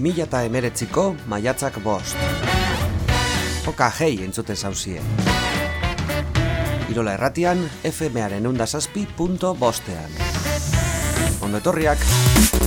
2000 eta emeretziko maiatzak bost. Joka hei entzuten zauzie. Irola erratian, fmaren undazazpi.bostean. Ondo etorriak!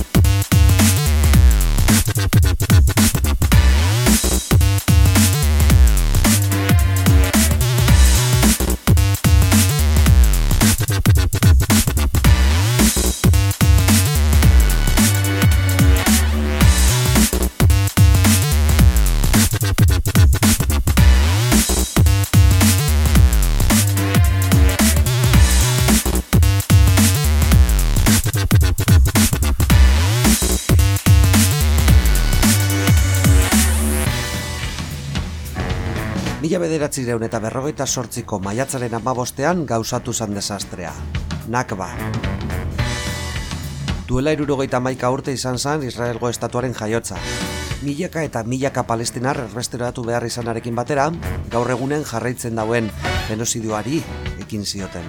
Bederatzireun eta berrogeita sortziko maiatzaren amabostean gauzatu zan desastrea. Nakba. Duela irurogeita maika urte izan zan Israelgo estatuaren jaiotza. Milaka eta milaka palestinar erbesteratu behar izanarekin batera, gaur egunen jarraitzen dauen genozidioari ekin zioten.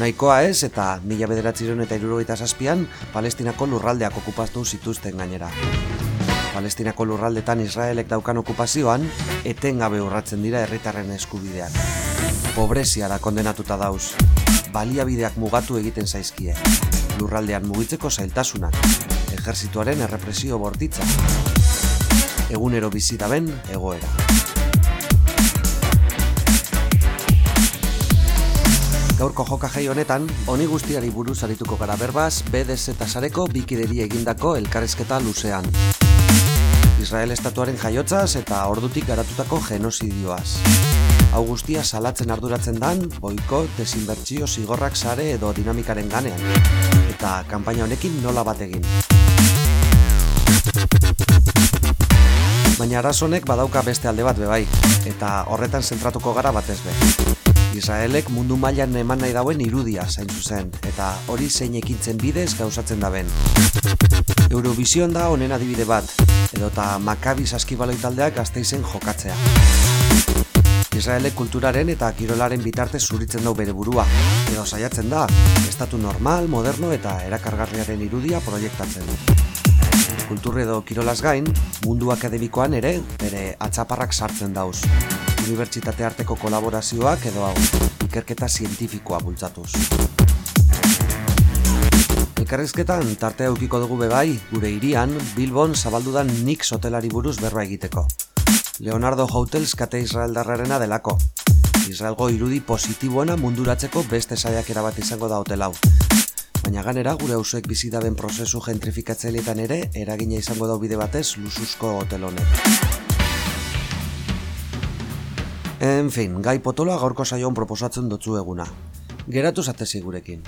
Nahikoa ez eta mila bederatzireun eta irurogeita zazpian, palestinako lurraldeak okupaztu zituzten gainera. Palestinako lurraldetan Israelek daukan okupazioan, etengabe urratzen dira herritarren eskubideak. Pobrezia da kondenatuta dauz. Baliabideak mugatu egiten zaizkie. Lurraldean mugitzeko zailtasunak. Ejerzituaren errepresio bortitza. Egunero bizi daben egoera. Gaurko joka jai honetan, honi guztiari buruz arituko gara berbaz, BDS eta sareko bikideri egindako elkarrezketa luzean. Israel estatuaren jaiotzaz eta ordutik garatutako genozidioaz. Hau guztia salatzen arduratzen dan, boiko, desinbertsio zigorrak sare edo dinamikaren ganean. Eta kanpaina honekin nola bat egin. Baina arazonek badauka beste alde bat bebai, eta horretan zentratuko gara batez be. Israelek mundu mailan eman nahi dauen irudia zain zuzen, eta hori zein ekintzen bidez gauzatzen daben. Eurovision da honen adibide bat, edota Maccabi saskibaloi taldeak gazteizen jokatzea. Israelek kulturaren eta kirolaren bitarte zuritzen dau bere burua, edo saiatzen da, estatu normal, moderno eta erakargarriaren irudia proiektatzen. Kultur edo kirolaz gain, mundu akademikoan ere bere atzaparrak sartzen dauz. Unibertsitate arteko kolaborazioak edo hau, ikerketa zientifikoa bultzatuz. Elkarrizketan tarte aukiko dugu bebai, gure irian, Bilbon zabaldudan nik sotelari buruz berba egiteko. Leonardo Hotels kate Israeldarrarena delako. Israelgo irudi positiboena munduratzeko beste saiakera bat izango da hotel hau. Baina ganera gure hausuek bizi daben prozesu gentrifikatzaileetan ere eragina izango da bide batez lusuzko hotel honek. En fin, gai potoloa gaurko saioan proposatzen dutzu eguna. Geratu zatezi gurekin.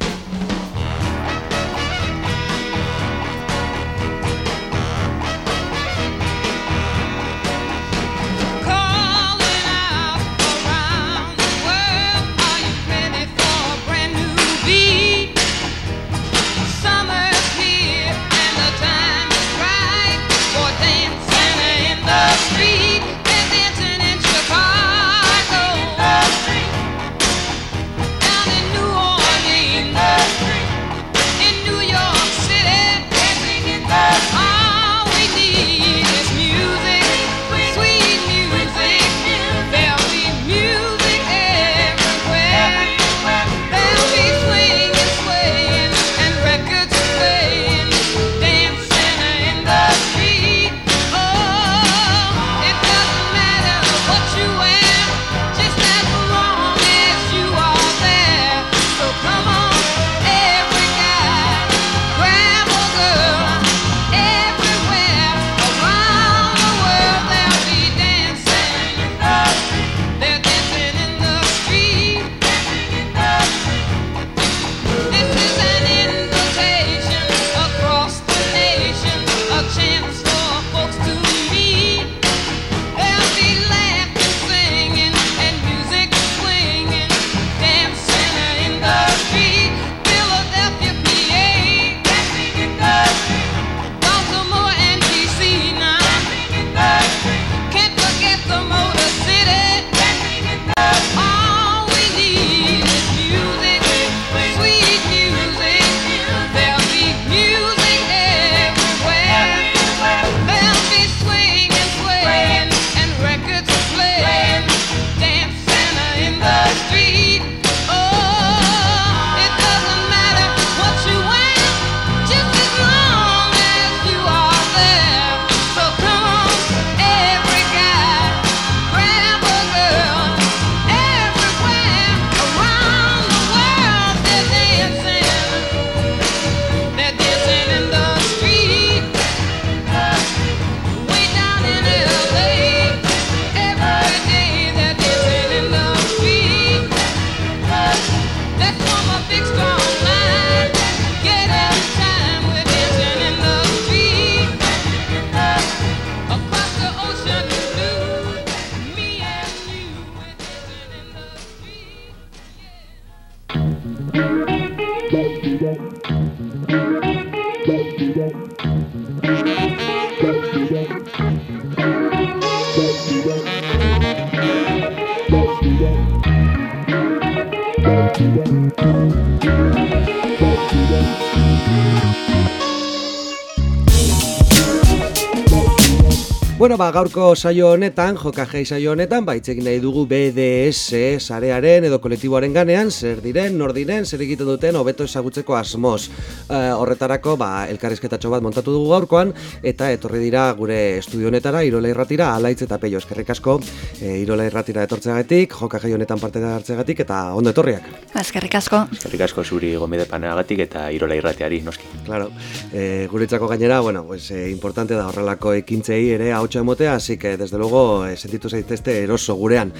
Ba, gaurko saio honetan, jokajei saio honetan, ba, hitz egin nahi dugu BDS sarearen edo kolektiboaren ganean, zer diren, nor diren, zer egiten duten, hobeto ezagutzeko asmoz. Eh, horretarako, ba, elkarrizketatxo bat montatu dugu gaurkoan, eta etorri dira gure estudio honetara, Irola Irratira, alaitz eta peio eskerrik asko, e, Irola Irratira etortzeagatik, jokajei honetan parte hartzeagatik, eta ondo etorriak. Ba, Eskerrik asko. Eskerrik asko zuri gomide paneagatik eta irola irrateari, noski. Claro, e, guretzako gainera, bueno, pues, e, importante da horrelako ekintzei ere hautsa emotea, así que desde luego e, sentitu zaitezte eroso gurean.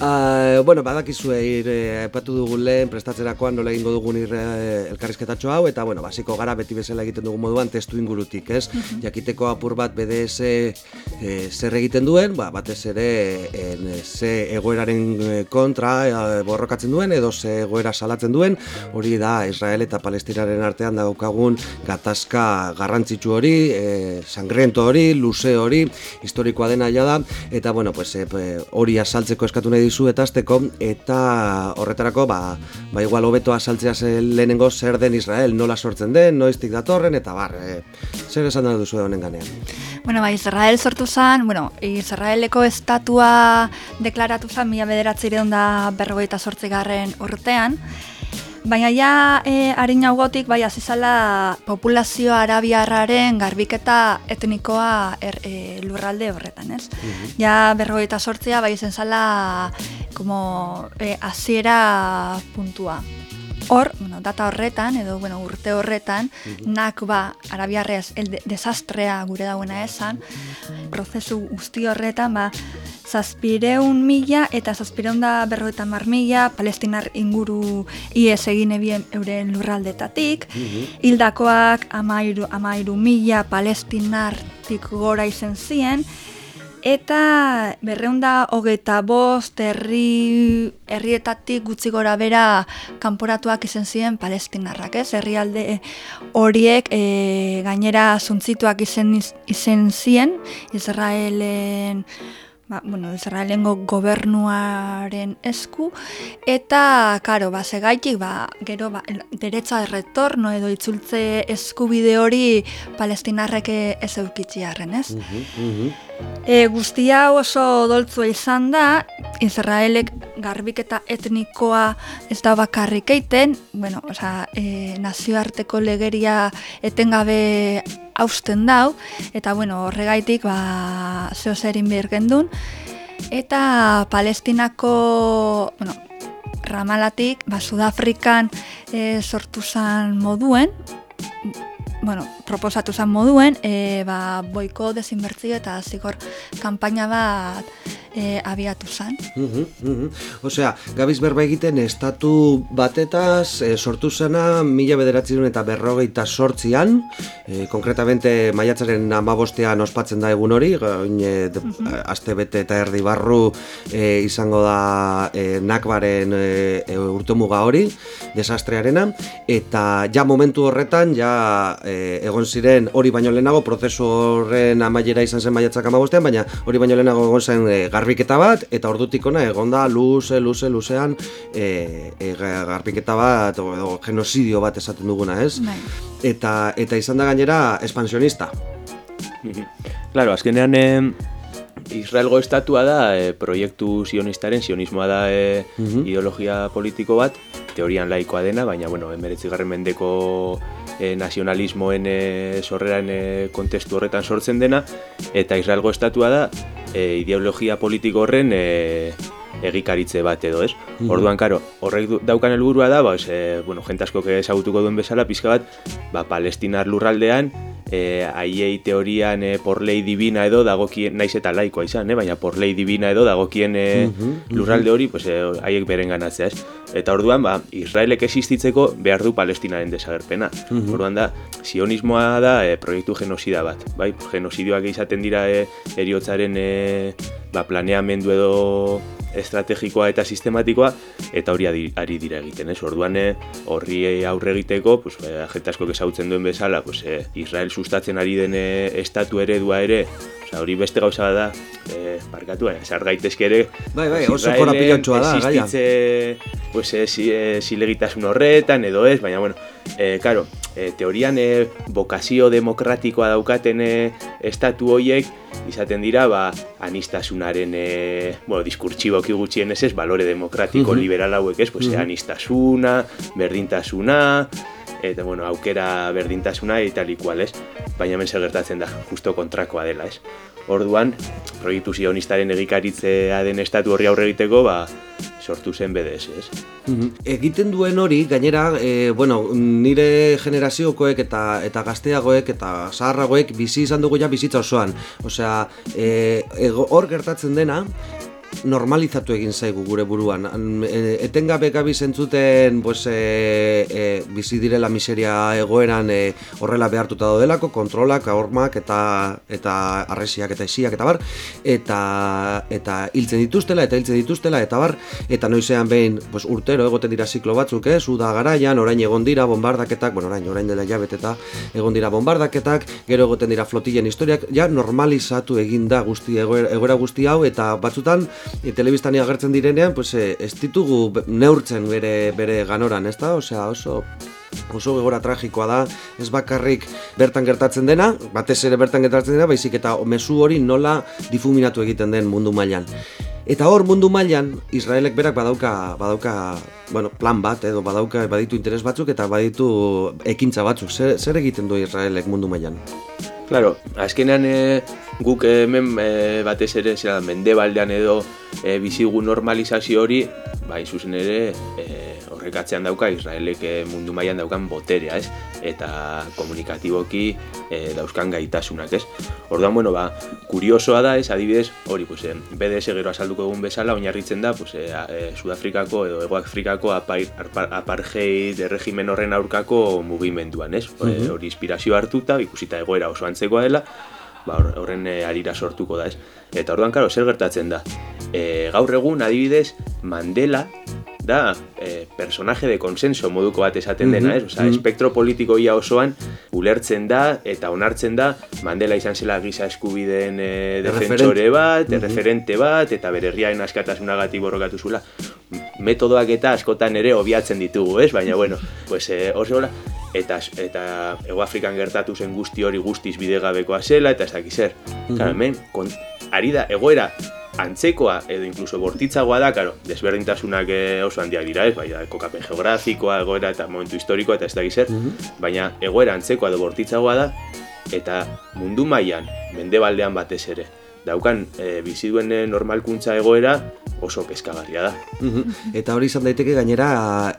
Uh, bueno, badakizue ir e, aipatu dugun lehen prestatzerakoan nola egingo dugun ir e, elkarrizketatxo hau, eta bueno, basiko gara beti bezala egiten dugun moduan testu ingurutik, ez? Jakiteko apur bat BDS e, zer egiten duen, ba, batez ere en, ze egoeraren kontra e, borrokatzen duen, edo ze egoera salatzen duen, hori da Israel eta Palestinaren artean daukagun gatazka garrantzitsu hori, e, sangriento hori, luze hori, historikoa dena ja da, eta bueno, pues, e, hori asaltzeko eskatu nahi dizu eta azteko, eta horretarako, ba, ba igual hobeto asaltzea ze lehenengo zer den Israel, nola sortzen den, noiztik datorren, eta bar, e, zer esan da duzu honen ganean. Bueno, ba, Israel sortu zen, bueno, Israeleko estatua deklaratu zen mila bederatzireun da berrogeita garren urtean, Baina ja, e, harin haugotik, bai, azizala populazio arabiarraren garbiketa etnikoa er, e, lurralde horretan, ez? Ja, berrogeita sortzea, bai, izen zala, como, e, hasiera puntua. Hor, bueno, data horretan, edo bueno, urte horretan, nakba arabiarrez el de desastrea gure dauena esan, prozesu guzti horretan, ba, zazpireun mila eta zazpireun da berrogeita mar mila palestinar inguru ies egin ebien euren lurraldetatik, hildakoak amairu, amairu mila palestinartik gora izen zien, Eta berreunda hogeita bost herri, herrietatik gutxi gora bera kanporatuak izen ziren palestinarrak, ez? Herrialde horiek e, gainera zuntzituak izen, izen ziren Israelen ba, bueno, Israelengo gobernuaren esku eta karo, ba, segaitik, ba, gero ba, el- derecha de retorno edo itzultze eskubide hori palestinarrek ez eukitziarren, ez? E, guztia oso doltzua izan da, Israelek garbiketa etnikoa ez da bakarrik eiten, bueno, osea, e, nazioarteko legeria etengabe hausten dau, eta bueno, horregaitik ba, zeo zerin behar gendun, eta Palestinako, bueno, ramalatik, ba, Sudafrikan e, sortu zan moduen, bueno, proposatu zan moduen, e, ba, boiko desinbertzio eta zigor kanpaina bat e, abiatu zan. Osea, gabiz berba egiten estatu batetaz e, sortu zena mila bederatzerun eta berrogeita sortzian, e, konkretamente maiatzaren amabostean ospatzen da egun hori, gain e, aste bete eta erdi barru e, izango da e, nakbaren e, e, urtemuga hori, desastrearena, eta ja momentu horretan, ja e, egon ziren hori baino lehenago, prozesu horren amaiera izan zen maiatzak amabostean, baina hori baino lehenago egon zen e, garbiketa bat, eta ordutik ona egon da luze, luze, luzean e, e, ga- garbiketa bat, o, edo genozidio bat esaten duguna, ez? Bai. Eta, eta izan da gainera espansionista. Claro, azkenean eh, Israelgo estatua da eh, proiektu sionistaren, sionismoa da eh, ideologia politiko bat, teorian laikoa dena, baina bueno, emeretzigarren mendeko eh, nazionalismoen eh, sorreran eh, kontestu horretan sortzen dena, eta Israelgo estatua da eh, ideologia politiko horren eh, egikaritze bat edo, ez? Orduan, karo, horrek du- daukan helburua da, ba, ez, eh, bueno, jente askok ezagutuko duen bezala, pizka bat, ba, palestinar lurraldean, eh, haiei teorian eh, por ley divina edo dagokien, naiz eta laikoa izan, eh, baina por lei divina edo dagokien eh, lurralde hori, pues, eh, haiek beren ganatzea, ez? Eta orduan, ba, Israelek existitzeko behar du palestinaren desagerpena. Orduan da, sionismoa da eh, proiektu genozida bat, bai? Genozidioak izaten dira eh, eriotzaren eh, ba, planeamendu edo estrategikoa eta sistematikoa, eta hori ari dira egiten, ez? Orduan eh, horri aurre egiteko, pues, eh, agente asko esautzen duen bezala, pues, eh, Israel sustatzen ari den eh, estatu eredua ere, Osea, hori beste gauza da, eh, barkatu, eh, sar gaitezke ere, Bai, bai, oso Israelen korapilatsua da, gaia. existitze, pues, eh, si, eh, zilegitasun horretan edo ez, baina, bueno, eh, karo, eh, teorian eh, bokazio demokratikoa daukaten eh, estatu hoiek, izaten dira, ba, anistasunaren, eh, bueno, gutxien ez ez, balore demokratiko Mhm. liberal hauek ez, pues, anistasuna, berdintasuna, eta bueno, aukera berdintasuna eta likual, ez? Baina hemen zer gertatzen da, justo kontrakoa dela, ez? Orduan, proiektu zionistaren egikaritzea den estatu horri aurre egiteko, ba, sortu zen BDS, ez? Egiten duen hori, gainera, e, bueno, nire generaziokoek eta eta gazteagoek eta zaharragoek bizi izan dugu ja bizitza osoan. Osea, e, hor gertatzen dena, normalizatu egin zaigu gure buruan. An- e, Etengabe gabi zentzuten pues, e, e, bizi direla miseria egoeran e, horrela behartuta daudelako, kontrolak, hormak eta eta arresiak eta isiak eta bar, eta eta hiltzen dituztela eta hiltzen dituztela eta bar, eta noizean behin pues, urtero egoten dira ziklo batzuk, ez, uda garaian, orain egon dira bombardaketak, bueno, orain, orain dela jabet eta egon dira bombardaketak, gero egoten dira flotillen historiak, ja normalizatu egin da guzti egoera, egoera guzti hau eta batzutan e, telebistani agertzen direnean, pues, e, ez ditugu neurtzen bere, bere ganoran, ez da? Osea, oso oso egora tragikoa da, ez bakarrik bertan gertatzen dena, batez ere bertan gertatzen dena, baizik eta mezu hori nola difuminatu egiten den mundu mailan. Eta hor mundu mailan Israelek berak badauka badauka bueno, plan bat edo badauka baditu interes batzuk eta baditu ekintza batzuk. Zer, zer egiten du Israelek mundu mailan? Claro, azkenean e, guk hemen e, batez ere zera, mendebaldean edo e, bizigu normalizazio hori, bai zuzen ere e, horrek atzean dauka Israelek e, mundu mailan daukan boterea, ez? Eta komunikatiboki e, dauzkan gaitasunak, ez? Orduan, bueno, ba, kuriosoa da, ez, adibidez, hori, pues, e, BDS gero azalduko egun bezala, oinarritzen da, pues, e, a- e, Sudafrikako edo Ego Afrikako apai- arpa- apartheid erregimen horren aurkako mugimenduan, ez? E, hori inspirazio hartuta, ikusita egoera oso antzekoa dela, ba, hor- horren e, arira sortuko da, ez? Eta orduan, karo, zer gertatzen da? E, gaur egun, adibidez, Mandela da e, personaje de consenso moduko bat esaten dena, ez? Osea, mhm. espektro politiko ia osoan ulertzen da eta onartzen da Mandela izan zela giza eskubideen e, defentsore bat, referente bat, eta bere herriaren askatasunagatik borrokatu zula. Metodoak eta askotan ere obiatzen ditugu, ez? Baina, bueno, pues, e, oso hola, eta, eta Ego Afrikan gertatu zen guzti hori guztiz bidegabekoa zela, eta ez dakiz zer. Claro, hemen, kon, ari da, egoera antzekoa edo inkluso bortitzagoa da, karo, desberdintasunak eh, oso handiak dira, ez, bai, da, kokapen geografikoa, egoera eta momentu historikoa eta ez dakiz zer, baina egoera antzekoa edo bortitzagoa da, eta mundu mailan mendebaldean batez ere, daukan e, bizi duen eh, normalkuntza egoera oso kezkagarria da. Mhm. Eta hori izan daiteke gainera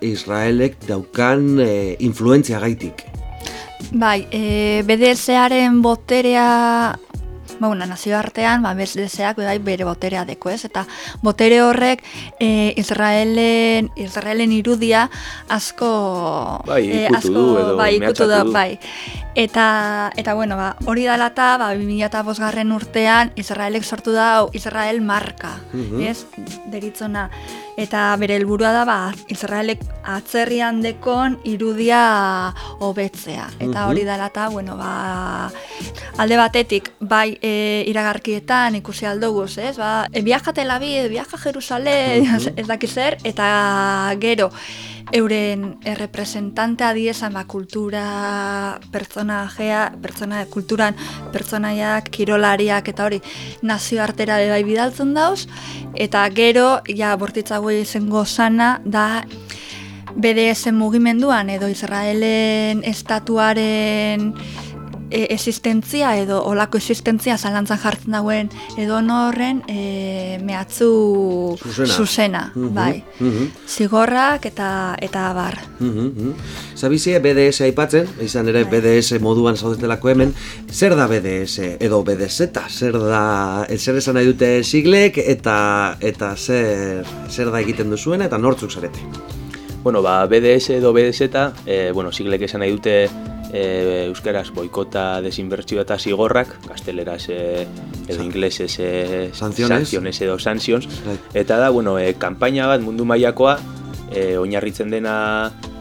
Israelek daukan e, influentzia gaitik. Bai, e, BDS-aren boterea ba, bueno, nazioartean, ba, BDS-ak bai, bere boterea deko, ez? Eta botere horrek e, Israelen, Israelen irudia asko... Bai, e, ikutu du edo bai, ikutu da, bai. Eta, eta bueno, ba, hori dela eta, ba, 2005 garren urtean, Israelek sortu da Israel marka, Mhm. ez? Deritzona. Eta bere helburua da, ba, Israelek atzerrian dekon irudia hobetzea. Eta Mhm. hori dela eta, bueno, ba, alde batetik, bai e, iragarkietan ikusi aldoguz, ez? Ba, e, viaja Tel Aviv, viaja Jerusale, ez dakiz zer, eta gero, euren errepresentantea diezan ba, kultura pertsonajea, pertsona kulturan pertsonaiak, kirolariak eta hori nazioartera bai bidaltzen dauz. Eta gero ja bortitzago izango sana da BDS mugimenduan edo Israelen estatuaren e, existentzia edo olako existentzia zalantzan jartzen dauen edo horren e, mehatzu Zuzena. zuzena Mhm, bai. mhm. Zigorrak eta eta bar. Mhm. Zabizie BDS aipatzen, izan ere BDS moduan zaudetelako hemen, zer da BDS edo BDZ, zer da, zer esan nahi dute siglek eta eta zer, zer da egiten duzuena eta nortzuk zarete. Bueno, ba, BDS edo BDZ, e, bueno, siglek esan nahi dute e, euskaraz boikota, desinbertsio eta zigorrak, gazteleraz e, edo inglesez e, Sanciones. sanciones edo sanctions, Bai. eta da, bueno, e, kanpaina bat mundu mailakoa e, oinarritzen dena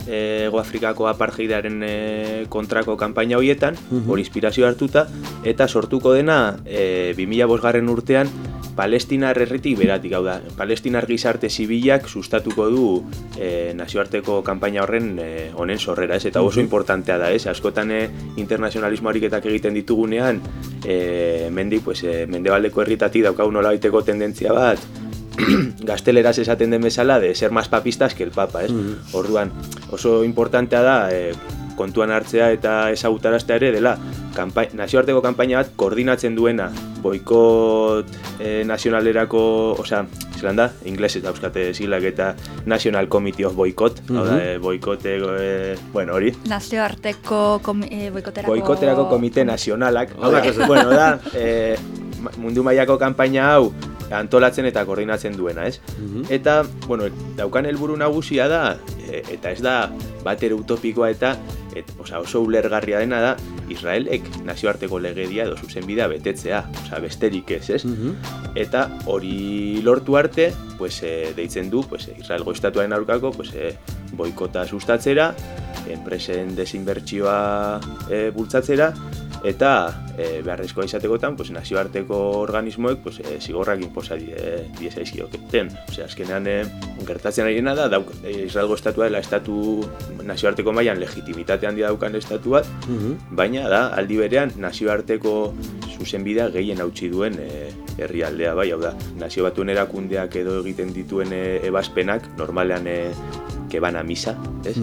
Ego Afrikako apartheidaren e, kontrako kanpaina horietan, hori inspirazio hartuta, eta sortuko dena e, 2005 garren urtean Palestinar herritik beratik, hau da, Palestinar gizarte zibilak sustatuko du e, nazioarteko kanpaina horren e, honen sorrera, ez? Eta oso importantea da, ez? Askotan e, internazionalismo ariketak egiten ditugunean, e, mendik, pues, e, mendebaldeko herritatik daukagu nolabaiteko tendentzia bat, gazteleraz esaten den bezala, de ser más papistas que el papa, ez? Orduan, oso importantea da, e, kontuan hartzea eta ezagutaraztea ere dela. Kanpai, nazioarteko kanpaina bat koordinatzen duena boikot e, nazionalerako, osea, zelan da, inglesez dauzkate zilak eta National Committee of Boycott, hau da, e, boikote, e, bueno, hori, Nazioarteko e, boikoterako... Boikoterako komite nazionalak. Hau da, bueno, da, e, mundu mailako kanpaina hau antolatzen eta koordinatzen duena, ez? Eta, bueno, daukan helburu nagusia da, e, eta ez da batere utopikoa eta et, osea, oso ulergarria dena da Israelek nazioarteko legedia edo zuzenbidea betetzea, osea, besterik ez, ez? Eta hori lortu arte, pues, e, deitzen du pues, Israelgo estatuaren aurkako pues, e, boikota sustatzera, enpresen desinbertsioa e, bultzatzera, eta e, beharrezkoa izatekotan pues, nazioarteko organismoek pues, e, zigorrak inposa die, diezaizkioketen. Osea, azkenean e, gertatzen ari da, dauk, e, Israelgo estatua dela estatu nazioarteko mailan legitimitate handia daukan estatu bat, baina da aldi berean nazioarteko zuzenbidea gehien hautsi duen e, herrialdea bai, hau da, nazio batuen erakundeak edo egiten dituen e, ebazpenak normalean e, que van a misa, ez?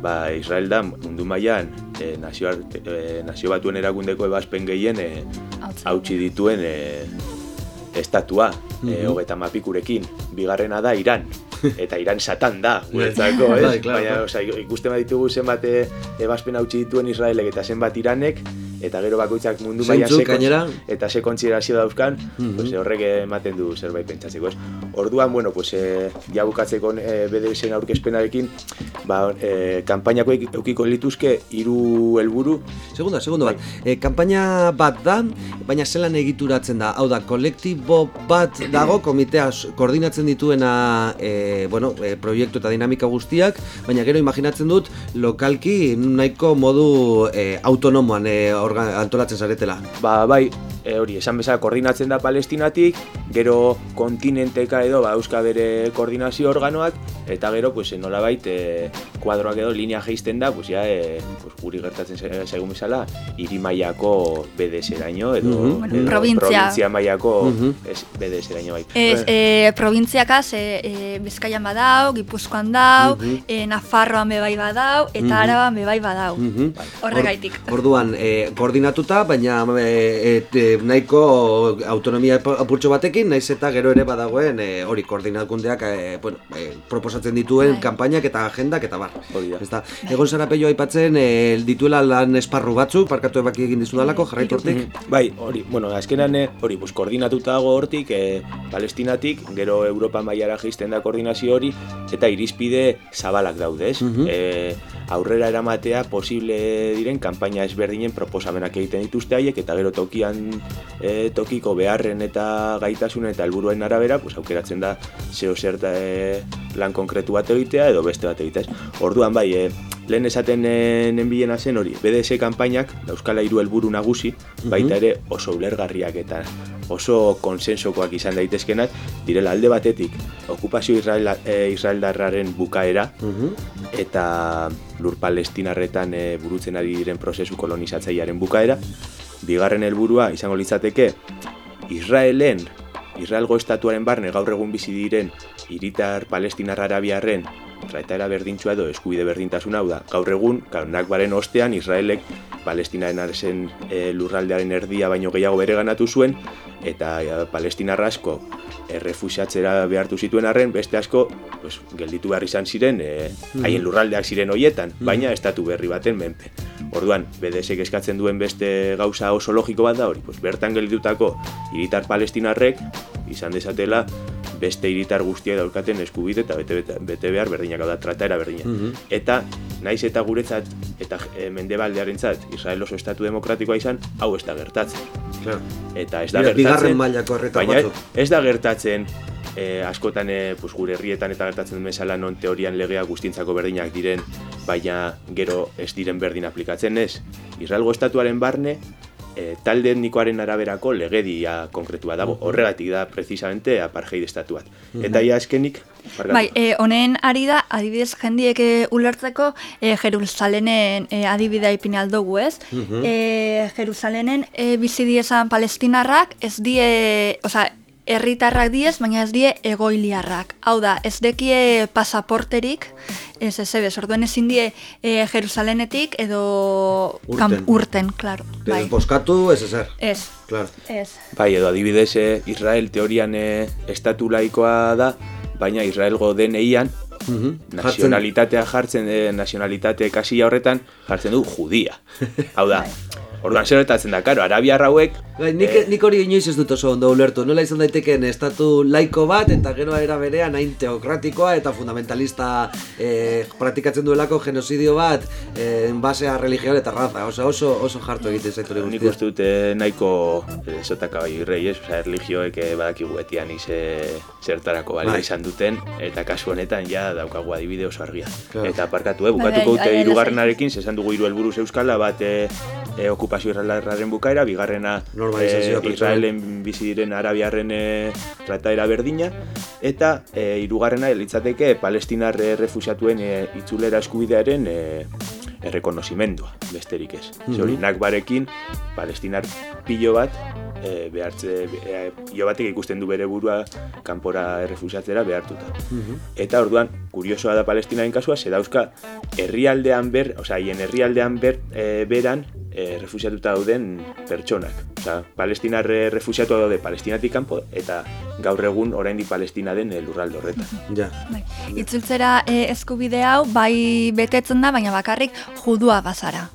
Ba, Israel da mundu mailan e, nazio, arte- e, nazio batuen erakundeko ebazpen gehien e, Hautsi. dituen e, estatua, e, hogeta mapikurekin. Bigarrena da Iran, eta Iran satan da, guretzako, ez? Bai, claro, Baina, osea, ikusten baditugu zenbat e, ebazpen hautsi dituen Israelek eta zenbat Iranek, eta gero bakoitzak mundu kon- gainera? eta ze kontsiderazio dauzkan, pues, eh, horrek ematen du zerbait pentsatzeko, ez? Orduan, bueno, pues, e, ja bukatzeko e, BDSen aurkezpenarekin, ba, e, kanpainako eukiko lituzke hiru helburu Segunda, segundo bat. E, kanpaina bat da, baina zelan egituratzen da. Hau da, kolektibo bat dago, komitea koordinatzen dituena e, bueno, e, proiektu eta dinamika guztiak, baina gero imaginatzen dut lokalki nahiko modu e, autonomoan e, orga, antolatzen zaretela. Ba, bai, e, hori, esan bezala koordinatzen da Palestinatik, gero kontinenteka edo ba, euska bere koordinazio organoak, eta gero, pues, e, nolabait, e, kuadroak edo linea geizten da, pues, ja, e, pues, guri gertatzen za- zaigun bezala, hiri mailako BDS-eraino, edo, Mhm. Bueno, edo provintzia. provintzia mailako Mhm. ez, BDS-eraino bai. Ez, e, probintziakaz, e, e, Bizkaian badau, Gipuzkoan dau, e, Nafarroan bebai badau, eta Araban bebai badau. Mhm. Horregaitik. Or- Orduan, e, koordinatuta, baina e, e, e, nahiko autonomia ap- apurtxo batekin, naiz eta gero ere badagoen e, hori koordinakundeak e, bueno, e, proposatzen dituen Bai. kanpainak eta agendak eta bar. Hori da. Ezta, egon zara peio aipatzen e, dituela lan esparru batzuk, parkatu ebaki egin dizudalako, jarraitu hortik. Bai, hori, bueno, azkenan eh, hori, pues, koordinatuta dago hortik, e, Palestinatik, gero Europa mailara jaisten da koordinazio hori, eta irizpide zabalak daude, ez? E, aurrera eramatea posible diren kanpaina ezberdinen proposamenak egiten dituzte haiek, eta gero tokian e, tokiko beharren eta gaitasun eta helburuen arabera, pues, aukeratzen da zeo zer e, lan konkretu bat egitea edo beste bat egitea? Orduan bai, e, lehen esaten e, nenbilena zen hori, BDS kanpainak dauzkala hiru helburu nagusi, baita ere oso ulergarriak eta oso konsensokoak izan daitezkenak, direla alde batetik okupazio Israel, e, Israeldarraren bukaera eta lur palestinarretan e, burutzen ari diren prozesu kolonizatzailearen bukaera. Bigarren helburua izango litzateke Israelen, Israelgo estatuaren barne gaur egun bizi diren hiritar palestinar arabiarren traetaera berdintsua edo eskubide berdintasuna hau da. Gaur egun, Nakbaren ostean, Israelek palestinaren arzen e, lurraldearen erdia baino gehiago bereganatu zuen, eta e, palestinar asko errefusiatzera behartu zituen arren, beste asko pues, gelditu behar izan ziren, e, haien lurraldeak ziren hoietan, baina estatu berri baten menpe. Orduan, BDSek eskatzen duen beste gauza oso logiko bat da hori, pues, bertan gelditutako hiritar palestinarrek izan dezatela beste hiritar guztiak daukaten eskubide eta bete, bete, bete behar berdinak da trataera berdina. Eta naiz eta guretzat eta e, mendebaldearentzat Israel oso estatu demokratikoa izan, hau ez da gertatzen. Claro. Eta ez da bigarren gertatzen, mailako baina batzuk. ez da gertatzen eh, askotan eh, pues, gure herrietan eta gertatzen bezala non teorian legea guztientzako berdinak diren, baina gero ez diren berdin aplikatzen ez. Israelgo estatuaren barne, eh, talde etnikoaren araberako legedia konkretua dago. Horregatik da precisamente apartheid estatuat. Eta ia eskenik, barkatu. Bai, e, honen ari da, adibidez jendiek e, ulertzeko, e, Jerusalenen e, adibidea ipini aldugu, ez? e, Jerusalenen e, bizi diezan palestinarrak, ez die, oza, herritarrak diez, baina ez die egoiliarrak. Hau da, ez dekie pasaporterik, ez ez ebez, orduen ezin die e, Jerusalenetik edo Urten. kan- urten, claro. Bai. Boskatu, ez ezer. Ez, Claro. ez. Bai, edo adibidez eh, Israel teorian eh, estatu laikoa da, baina Israelgo DNIan Mhm. nazionalitatea jartzen, eh, nazionalitate kasia horretan jartzen du judia. Hau da, orduan zer gertatzen da, karo, arabiar hauek Bai, nik, eh, nik hori inoiz ez dut oso ondo ulertu. Nola izan daitekeen estatu laiko bat eta gero era berean hain teokratikoa eta fundamentalista eh, praktikatzen duelako genozidio bat eh, en basea religioa eta raza. Oso, oso, oso jartu egiten zaitu hori nik uste dut eh, nahiko eh, sotaka bai irrei, ez? Osea, erlijioek eh, badakigu etian ize zertarako balia Bai. izan duten, eta kasu honetan ja daukagu adibide oso argia. Claro. Eta parkatu, eh, bukatuko bai, dute bai, hirugarrenarekin, ze esan dugu hiru helburu euskala, bat eh, eh, okupazio israelarraren bukaera, bigarrena pertsonal. Israelen bizi diren arabiarren eh, trataera berdina, eta eh, hirugarrena litzateke palestinar refusiatuen eh, itzulera eskubidearen eh, errekonozimendua, besterik ez. Mm Mhm. nakbarekin, palestinar pilo bat, e, behartze, e, pilo batek ikusten du bere burua kanpora errefusiatzera behartuta. Mhm. Eta orduan, kuriosoa da palestinaren kasua, ze dauzka herrialdean ber, osea, hien herrialdean ber, e, beran, e, refusiatuta dauden pertsonak. Osea, palestinar refusiatua daude palestinatik kanpo, eta gaur egun oraindik palestina den e, lurralde horretan. Ja. Bai. Itzultzera e, eskubide hau bai betetzen da, baina bakarrik judua bazara.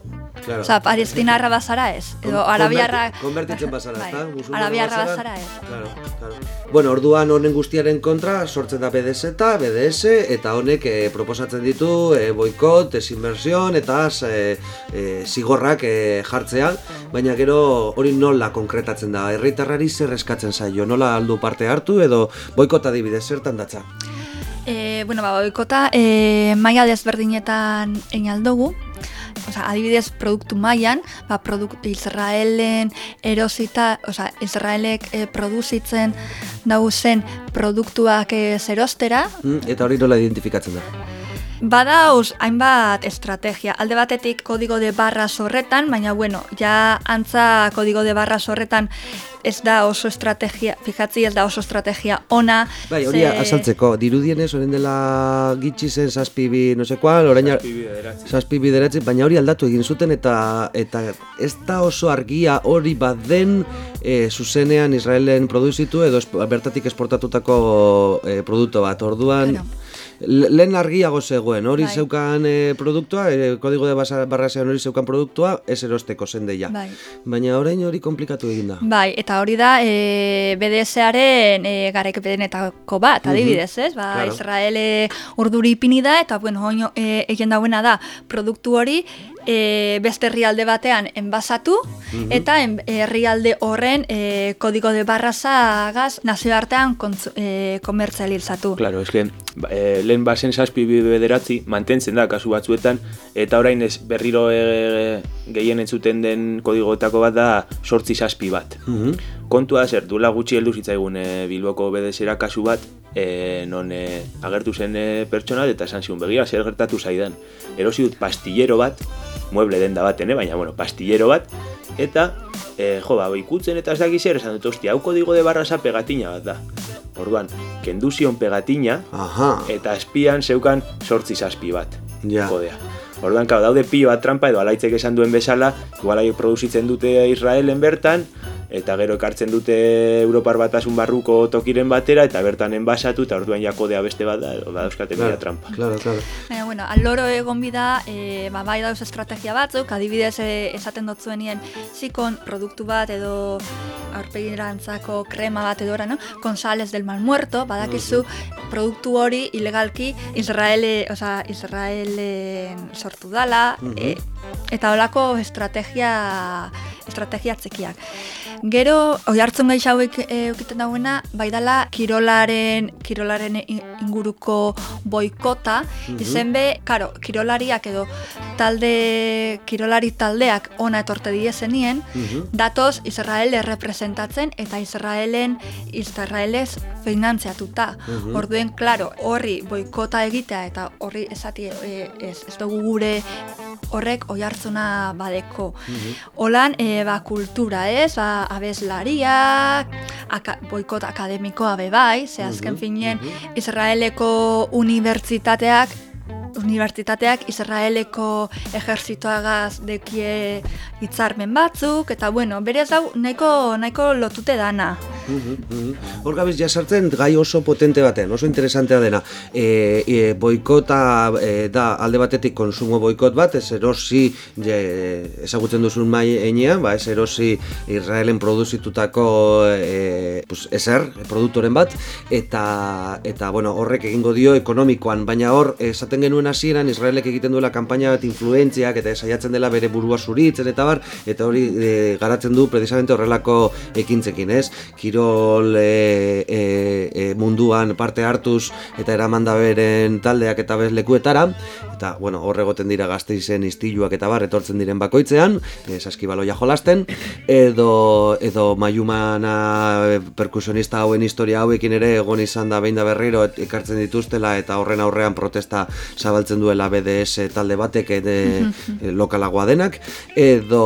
Claro. Osa, palestinarra bazara ez. Edo arabiarra... Konbertitzen bazara, Bai, ezta? Musulmana Arabiarra bazara? ez. Claro, claro. Bueno, orduan honen guztiaren kontra sortzen da BDS eta BDS eta honek eh, proposatzen ditu eh, boikot, desinversión eta eh, eh, zigorrak eh, jartzea, baina gero hori nola konkretatzen da, herritarrari zer eskatzen zaio, nola aldu parte hartu edo boikot adibidez zertan datza. E, bueno, ba, boikota e, maila desberdinetan egin aldugu. Osa, adibidez, produktu mailan, ba, produktu Israelen erosita, osa, Israelek e, produzitzen dauzen produktuak e, zerostera, Mm, Eta hori nola identifikatzen da. Badauz hainbat estrategia. Alde batetik kodigo de barras horretan, baina bueno, ja antza kodigo de barras horretan ez da oso estrategia, fijatzi ez da oso estrategia ona. Bai, hori ze- azaltzeko, dirudienez, orain dela gitxi zen zazpi bi, no se kual, orain zazpi bideratzi, baina hori aldatu egin zuten eta eta ez da oso argia hori baden e, zuzenean Israelen produzitu edo bertatik esportatutako e, produktu bat. Orduan, Claro. Le- lehen argiago zegoen, hori Bai. zeukan e, produktua, e, kodigo de barrasean hori zeukan produktua, ez erosteko zendeia. Bai. Baina orain hori komplikatu egin da. Bai, eta hori da e, BDS-aren e, garaikepenetako bat, adibidez, ez? Ba, claro. Israel urduri ipini da, eta bueno, oino, e, egin dauena da produktu hori e, beste herrialde batean enbasatu, eta en, herrialde horren e, kodigo de barrazagaz nazioartean e, komertzializatu. Claro, eske ba, eh, lehen bazen zazpi bederatzi mantentzen da kasu batzuetan eta orain ez berriro e, gehien entzuten den kodigoetako bat da sortzi zazpi bat. Mhm. Kontua zer, duela gutxi heldu zitzaigun e, Bilboko bedezera kasu bat e, non e, agertu zen e, pertsona eta esan zigun begira zer gertatu zaidan. Erosi dut pastillero bat, mueble denda baten, eh? baina bueno, pastillero bat, eta e, jo, ba, ikutzen eta ez dakiz zer, esan dut, ostia, hau kodigo de barrasa pegatina bat da. Orduan, kendu zion pegatina, Aha. eta espian zeukan sortzi zazpi bat Ja. kodea. Orduan, kau, daude pilo bat trampa edo alaitzek esan duen bezala, igual haiek produzitzen dute Israelen bertan, eta gero ekartzen dute Europar batasun barruko tokiren batera, eta bertan enbasatu, eta orduan ja kodea beste bat da, badauzkate mila trampa. Claro, claro. Baina, bueno, aloro egon bida, e, ba, bai dauz estrategia batzuk, adibidez e, esaten dut zuenien zikon produktu bat edo aurpegirantzako krema bat edo no? González del Mal Muerto, badakizu produktu hori ilegalki Israele, osea, Israelen sortu dala, e, eta holako estrategia estrategia txikiak. Gero, oi hartzun gaix hauek eukiten dauena, bai dala kirolaren, kirolaren inguruko boikota, izen be, karo, kirolariak edo talde, kirolari taldeak ona etorte diezenien, datoz Israel errepresentatzen eta Israelen Israelez finantziatuta. Orduen, klaro, horri boikota egitea eta horri esati e, ez, ez dugu gure horrek oi hartzuna badeko. Holan, e, ba, kultura ez, ba, abeslaria, aka, boikot akademikoa bebai, ze azken finien Israeleko unibertsitateak unibertsitateak Israeleko ejertzitoagaz dekie hitzarmen batzuk, eta bueno, berez hau nahiko, nahiko lotute dana. Hor gabiz jasartzen gai oso potente baten, oso interesantea dena. E, e, boikota e, da alde batetik konsumo boikot bat, ez erosi je, ezagutzen duzun mai enean, ba, ez erosi Israelen produzitutako e, pues, ezer, produktoren bat, eta, eta bueno, horrek egingo dio ekonomikoan, baina hor, esaten genuen hasieran Israelek egiten duela kanpaina bat influentziak eta saiatzen dela bere burua zuritzen eta bar, eta hori e, garatzen du precisamente horrelako ekintzekin, ez? Kirol e, e, munduan parte hartuz eta eramanda beren taldeak eta bez lekuetara, eta bueno, hor egoten dira gazteizen istiluak eta bar etortzen diren bakoitzean, e, saskibaloia jolasten, edo, edo maiumana e, perkusionista hauen historia hauekin ere egon izan da behin da berriro ekartzen dituztela eta horren aurrean protesta zabaltzen duela BDS talde batek ede, e, lokalagoa denak, edo...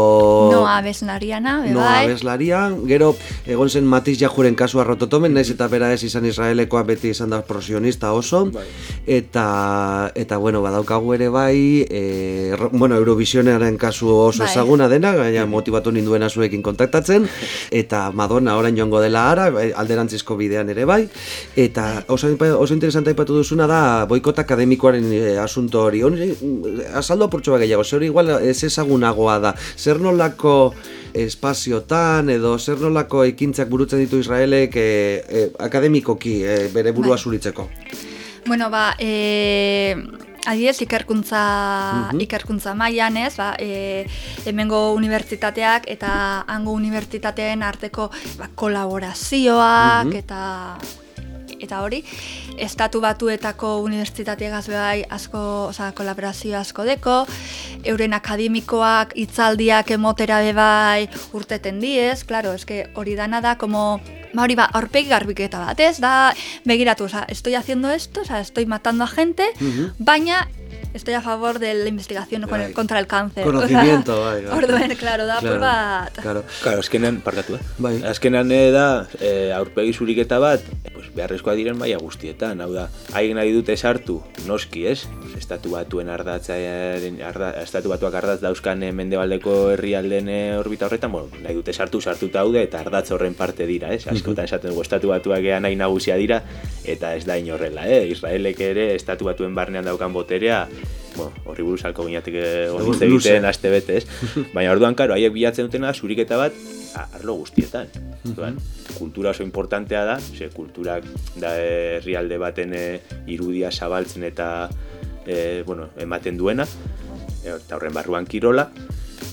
Noa abeslariana, No bebai. abeslaria, gero egon zen Matiz Jajuren kasua rototomen, naiz eta bera ez izan Israelekoa beti izan da prosionista oso, eta, eta bueno, badaukagu ere bai, e, bueno, Eurovisionearen kasu oso Bai. ezaguna dena, gaina motibatu ninduena zuekin kontaktatzen, eta Madonna orain joango dela ara, bai, alderantzizko bidean ere bai, eta oso, oso interesante aipatu duzuna da boikot akademikoaren e, asunto hori, hori mm, azaldu apurtxo gehiago, ze hori igual ez ezagunagoa da, zer nolako espaziotan edo zer nolako ekintzak burutzen ditu Israelek e, e, akademikoki e, bere burua Bai. zuritzeko. Bueno, ba, e, adibidez ikerkuntza, Mhm. ikerkuntza mailan ez, ba, e, hemengo unibertsitateak eta hango unibertsitateen arteko ba, kolaborazioak Mhm. eta eta hori, estatu batuetako unibertsitateagaz bai asko, osea, kolaborazio asko deko, euren akademikoak hitzaldiak emotera be bai urteten diez, claro, eske hori dana da como ba hori ba, aurpegi garbiketa bat, ez? Da, begiratu, osea, estoy haciendo esto, o sea, estoy matando a gente, baina estoy a favor de la investigación con el- Bai. contra el cáncer. Conocimiento, bai, bai. Orduen, claro, da, Claro, bat. Claro. Claro, azkenean, parkatu, eh? Bai. Azkenean eh, da, e, aurpegi zuriketa bat, pues, beharrezkoa diren maila guztietan, hau da, haik nahi dute sartu, noski, ez? Pues, estatu batuen ardatzaren, arda, estatu batuak ardatz dauzkan eh, mendebaldeko herrialden eh, orbita horretan, bueno, nahi dute sartu, sartuta daude, eta ardatz horren parte dira, ez? Askotan esaten dugu, estatu batuak ea nahi nagusia dira, eta ez da inorrela, eh? Israelek ere, estatu batuen barnean daukan boterea, bueno, horri buruz alko ginetik Luze. egiten aste bete, ez? Baina orduan, karo, haiek bilatzen dutena zuriketa bat arlo guztietan. Orduan, kultura oso importantea da, ze kulturak da herrialde baten eh, irudia zabaltzen eta eh, bueno, ematen duena, eta horren barruan kirola,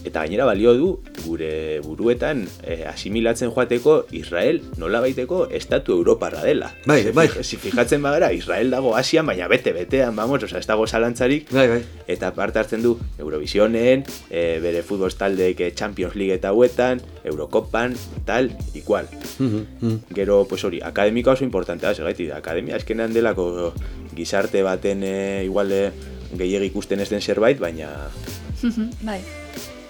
eta gainera balio du gure buruetan eh, asimilatzen joateko Israel nolabaiteko estatu europarra dela. Bai, bai. Si fijatzen bagara, Israel dago Asian, baina bete-betean, vamos, osea, ez dago zalantzarik, Bai, bai. eta parte hartzen du Eurovisionen, e, bere futbol taldeek eh, Champions League eta hauetan, Eurokopan, tal, igual. Mhm, mhm. Gero, pues hori, akademikoa oso importantea da, segaiti, akademia eskenean delako gizarte baten e, igual e, gehiegi ikusten ez den zerbait, baina bai.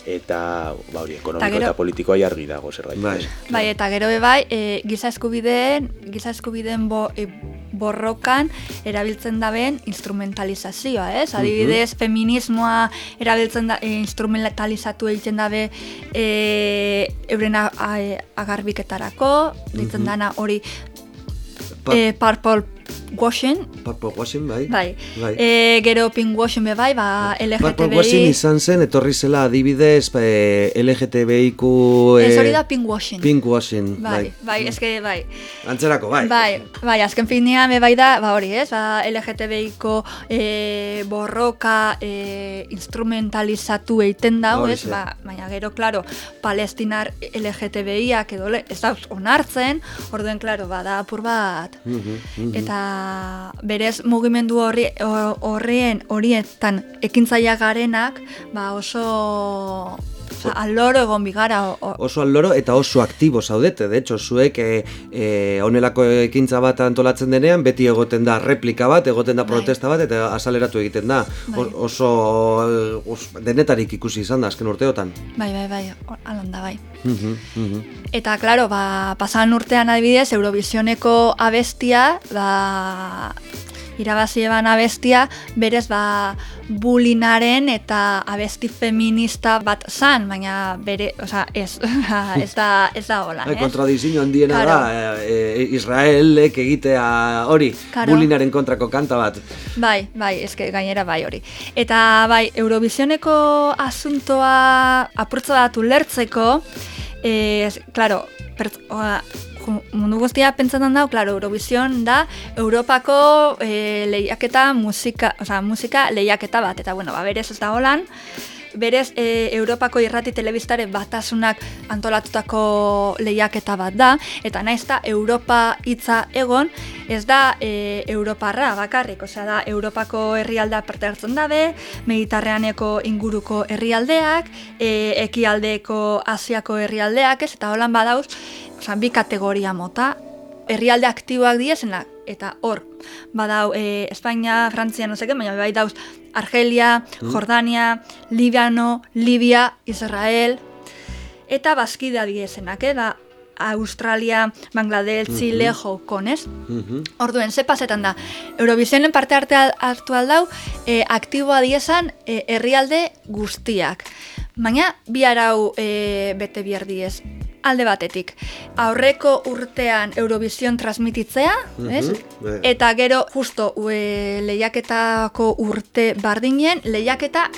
Eta ba hori, ekonomiko gero- eta politikoa argi dago zerbait. Bai. Bai, eta gero be bai, e, giza eskubideen, giza eskubideen bo, e, borrokan erabiltzen daben instrumentalizazioa, ez? Adibidez, feminismoa erabiltzen da, e, instrumentalizatu egiten dabe e, euren a- a- agarbiketarako, ditzen dana hori Pa- e, purple washing, Purple washing, bai. bai. Bai. E, gero pink washing be bai, ba Purple washing LGTBI. izan zen, etorri zela adibidez eh, LGTBIko... Ez eh, hori da pink washing. Pink washing, Bai, bai. bai, eske bai. Antzerako, bai. Bai, bai, azken finean be bai da, ba hori, ez? Ba LGTBIko e, borroka e, instrumentalizatu egiten dau, ez? Ba, baina gero claro, Palestinar LGTBIak edo ez da onartzen, orduen claro, bada apur bat. Mhm, mhm. Eta berez mugimendu horri ho- horrien horietan ekintzaia garenak, ba oso Osa, aloro egon bigara. o- o- Oso alloro eta oso aktibo zaudete, de hecho, zuek e, e, onelako ekintza bat antolatzen denean, beti egoten da replika bat, egoten da Bai. protesta bat, eta azaleratu egiten da. Bai. O- oso eh, os, denetarik ikusi izan da, azken urteotan. Bai, bai, bai, halan da, bai. Mhm, mhm. Eta, klaro, ba, pasan urtean adibidez, Eurovisioneko abestia, ba, irabazi eban abestia, berez, ba, bulinaren eta abesti feminista bat zan, baina bere, osea, ez, ez da, ez da hola, Bai, ez? kontradizio handiena da, e, Israelek egitea hori, Claro. bulinaren kontrako kanta bat. Bai, bai, eske gainera bai hori. Eta bai, Eurovisioneko asuntoa apurtza bat ulertzeko, eh, claro, mundu guztia pentsatzen dau, claro, Eurovision da Europako eh, lehiaketa musika, osea, musika lehiaketa bat, eta bueno, ba, berez ez da holan, Berez, e, Europako irrati telebistaren batasunak antolatutako lehiaketa bat da, eta naiz da Europa hitza egon, ez da e, Europarra bakarrik, osea da Europako herrialdea parte hartzen dabe, Mediterraneoko inguruko herrialdeak, e, ekialdeko Asiako herrialdeak, ez, eta holan badauz, osea, bi kategoria mota, herrialde aktiboak diezena, eta hor, badau e, Espainia, Frantzia, no seke, baina bai dauz Argelia, Jordania, Libiano, Libia, Israel, eta bazkidea diezenak, eh, da Australia, Bangladesh, Chile, Jokon, ez? Mhm. Orduen, ze pasetan da, Eurovisionen parte arte hartu aldau, e, aktiboa diezan e, herrialde guztiak. Baina, bi arau e, bete bihar diez. Alde batetik, aurreko urtean Eurovision transmititzea, ez? bai. Eta gero, justo, e, lehiaketako urte bardinen, lehiaketa,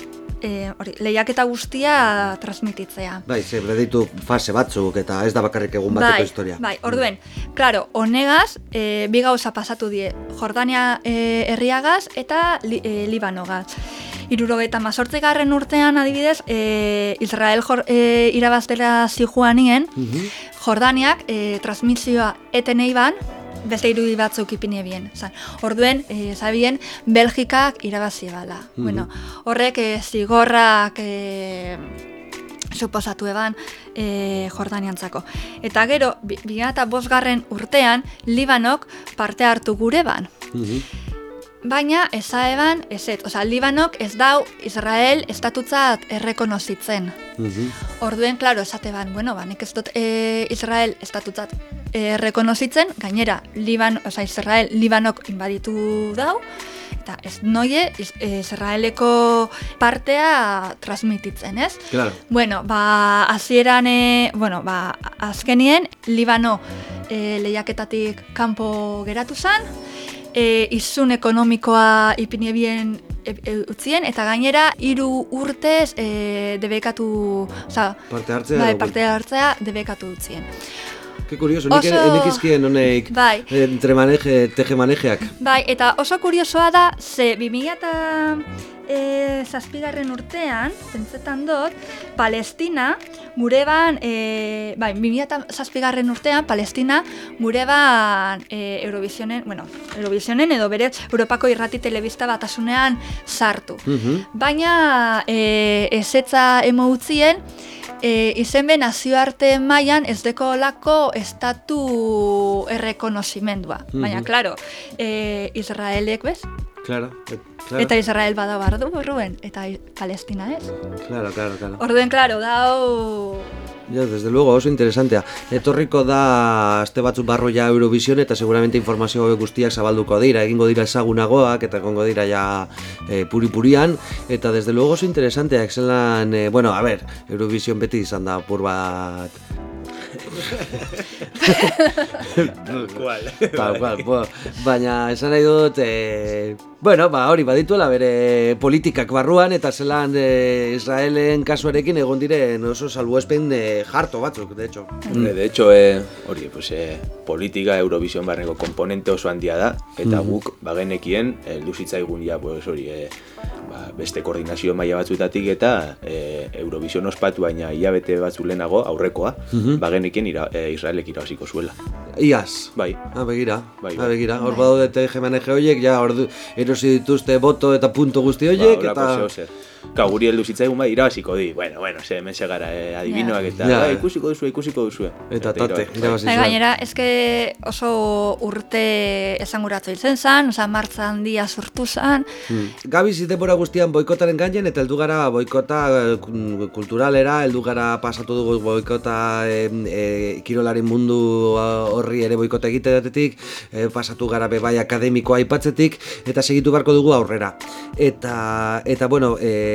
e, hori, lehiaketa guztia transmititzea. Bai, ze ditu fase batzuk eta ez da bakarrik egun bateko historia. Bai, orduen, claro, honegaz, e, bi gauza pasatu die, Jordania e, herriagaz eta li, e, Libanogaz. Irurogeita mazortzigarren urtean adibidez, e, Israel jor, e, irabaztera zijoanien, Mhm. Jordaniak e, transmisioa eten eiban, beste irudi batzuk ipini bien. Zan, orduen, e, zabien, Belgikak irabazi bala. Bueno, horrek e, zigorrak e, suposatu eban e, Jordaniantzako. Eta gero, bi- bi eta bosgarren urtean, Libanok parte hartu gure ban. Mhm. Baina, eza eban, ezet, osea, Libanok ez dau Israel estatutzat errekonozitzen. Mhm. Orduen, klaro, esate ban, bueno, ba, nik ez dut e, Israel estatutzat e, rekonozitzen, gainera, Liban, oza, Israel Libanok inbaditu dau, eta ez noie Is- Israeleko partea transmititzen, ez? Claro. Bueno, ba, hasieran, e, bueno, ba, azkenien, Libano e, lehiaketatik kanpo geratu zen, e, izun ekonomikoa ipini bien e, e, utzien, eta gainera hiru urtez e, debekatu, oza, Parte hartzea bai, parte hartzea debekatu utzien. Ke curioso, nik Oso- nik izkien honek Bai. entre maneje, teje manejeak. Bai, eta oso kuriosoa da, ze 2000 eta e, zazpigarren urtean, pentsetan dut, Palestina, gure ban, e, bai, 2000 eta zazpigarren urtean, Palestina, gure ban e, Eurovisionen, bueno, Eurovisionen edo bere Europako irrati telebista batasunean sartu. Mhm. Baina e, ezetza emo utzien, e, izen be nazioarte mailan ez deko estatu errekonozimendua. Baina, Mhm. claro, e, Israelek, bez? Claro, eh, claro. Eta Israel bada bardu borruen, eta Palestina ez. Claro, claro, claro. Orduen, claro, dau... Ja, desde luego, oso interesantea. Etorriko da aste batzuk barru ja Eurovision eta seguramente informazio hauek guztiak zabalduko dira, egingo dira ezagunagoak eta egongo dira ja eh, puri-purian eta desde luego oso interesanteak zelan, eh, bueno, a ver, Eurovision beti izan da pur bat Kual. Ba, ba, ba, baina esan nahi dut, e, bueno, ba, hori badituela bere politikak barruan eta zelan e, Israelen kasuarekin egon diren oso salbuespen e, jarto batzuk, de hecho. Hombre, de hecho, eh, hori, pues, eh, politika Eurovision barreko komponente oso handia da, eta guk bagenekien, heldu zitzaigun ja, pues, hori, eh, ba, beste koordinazio maila batzuetatik eta eh, Eurovision ospatu baina hilabete batzu lehenago aurrekoa, bagenekien ira, eh, Israelek irabaziko zuela. Iaz. Bai, Ah, begira, Bai, ah, bai. begira. Hor badaude TGMNG horiek, ja, hor du- erosi dituzte boto eta punto guzti horiek, ba, eta... horako zeo zer. Ka, guri heldu zitzaigun bai, irabaziko di. Bueno, bueno, ze, hemen segara eh, adibinoak eta Ja. "Ah, ikusiko duzu, ikusiko duzu. Eta tate, irabazi- irabazi Bai, gainera, eske oso urte esanguratu hiltzen zan, oza, martza handia sortu zan, Gabi denbora guztian boikotaren gainen eta heldu gara boikota eh, kulturalera, heldu gara pasatu dugu boikota e, e, kirolaren mundu horri ere boikota egiteatetik, e, pasatu gara bebai akademikoa aipatzetik eta segitu beharko dugu aurrera. Eta, eta bueno, e,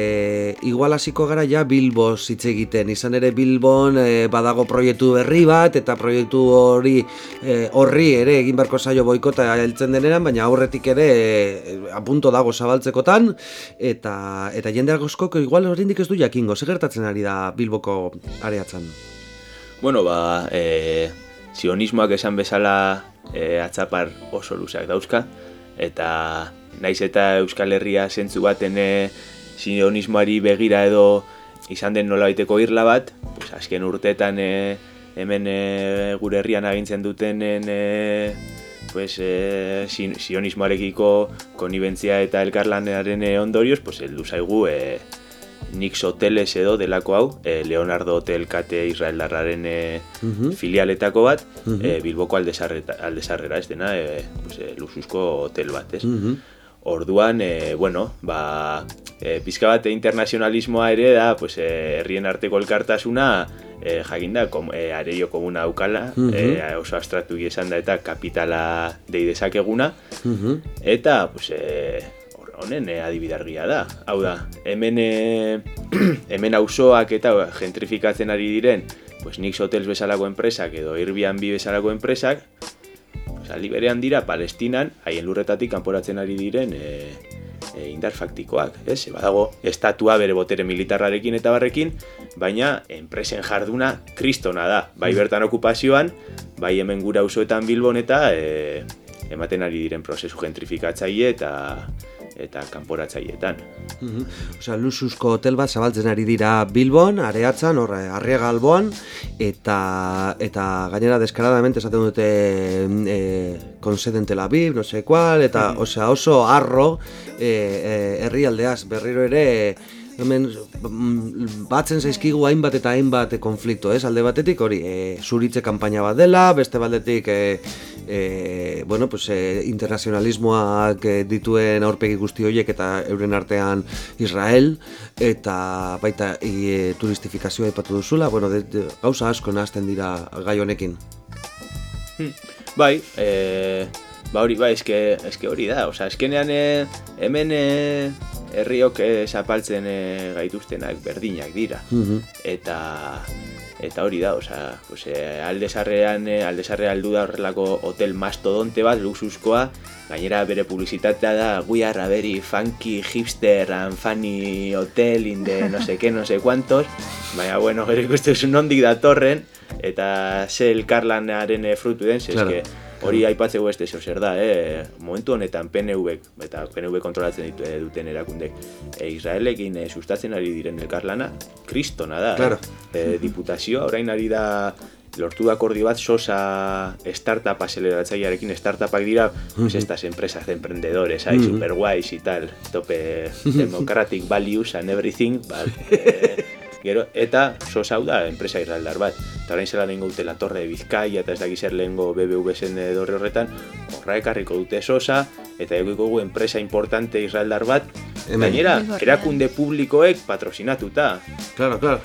igual hasiko gara ja Bilboz hitz egiten, izan ere Bilbon e, badago proiektu berri bat eta proiektu hori e, horri ere egin beharko zaio boikota heltzen deneran, baina aurretik ere e, apunto dago zabaltzekotan. Eta eta jende askok igual oraindik ez du jakingo, zer gertatzen ari da Bilboko areatzen. Bueno, ba, e, sionismoak esan bezala e, atzapar oso luzeak dauzka, eta naiz eta Euskal Herria zentzu baten e, sionismoari begira edo izan den nolabaiteko irla bat, pues azken urteetan e, hemen e, gure herrian agintzen dutenen e, pues, e, si- sionismoarekiko konibentzia eta elkarlanaren e, ondorioz, pues, heldu zaigu e, Nix Hoteles edo delako hau, eh, Leonardo Hotel Kate Israeldarraren eh, filialetako bat, eh, Bilboko aldezarreta, aldezarrera ez dena, eh, pues, eh, luxuzko hotel bat, ez? Orduan, eh, bueno, ba, eh, pizka bat internazionalismoa ere da, pues, eh, herrien arteko elkartasuna, eh, jakinda, kom, eh, areio komuna daukala, eh, oso abstraktu esan da eta kapitala dei dezakeguna, eta, pues, hor- honen eh, adibidargia da. Hau da, hemen, eh, hemen auzoak eta gentrifikatzen ari diren, pues Nix Hotels bezalako enpresak edo Airbnb bezalako enpresak, pues aldi berean dira Palestinan, haien lurretatik kanporatzen ari diren e, e, indar faktikoak, ez? Badago estatua bere botere militarrarekin eta barrekin, baina enpresen jarduna kristona da. Bai bertan okupazioan, bai hemen gura auzoetan Bilbon eta e, ematen ari diren prozesu gentrifikatzaile eta eta kanporatzaileetan. Mhm. Osea, luxuzko hotel bat zabaltzen ari dira Bilbon, areatzan, hor, eh, arriaga alboan, eta, eta gainera deskaradamente esaten dute e, konseden Tel Aviv, no sé cual, eta osea, oso arro e, e, herrialdeaz berriro ere hemen mm, batzen zaizkigu hainbat eta hainbat konflikto, ez? Alde batetik hori, e, zuritze kanpaina bat dela, beste baldetik e, e, bueno, pues, e, internazionalismoak e, dituen aurpegi guzti horiek eta euren artean Israel eta baita e, turistifikazioa aipatu duzula, bueno, de, de, gauza asko nahazten dira gai honekin. Bai, e, ba hori, bai, eske, eske hori da, osea, eskenean e, hemen e, herriok e, zapaltzen e, gaituztenak berdinak dira. Eta eta hori da, osea, pues, e, aldezarrean, e, aldezarre aldu da horrelako hotel mastodonte bat, luxuzkoa, gainera bere publizitatea da, we are a very funky hipster and funny hotel in the no sé qué, no sé cuantos, baina, bueno, gero ikusten nondik datorren, eta ze elkarlanaren e, frutu den, Claro. eske, hori aipatzeko beste zeo zer da, eh? momentu honetan PNV, eta PNV kontrolatzen ditu, eh, duten erakundek, e, Israelekin e, sustatzen ari diren elkarlana, kristona da. Claro. Eh? E, diputazioa, orain ari da lortu da akordio bat sosa startup aceleratzailearekin startupak dira pues estas empresas de emprendedores, hay super guays y tal, tope democratic values and everything, vale. Eh, Gero, eta sosa hau da enpresa israeldar bat. Eta orain zela lehengo dute la torre de Bizkaia eta ez dakiz lehengo BBV zen dorre horretan, horra ekarriko dute sosa, eta egoiko gu enpresa importante israeldar bat. Gainera, Bilborrean. erakunde publikoek patrozinatuta. Claro, claro.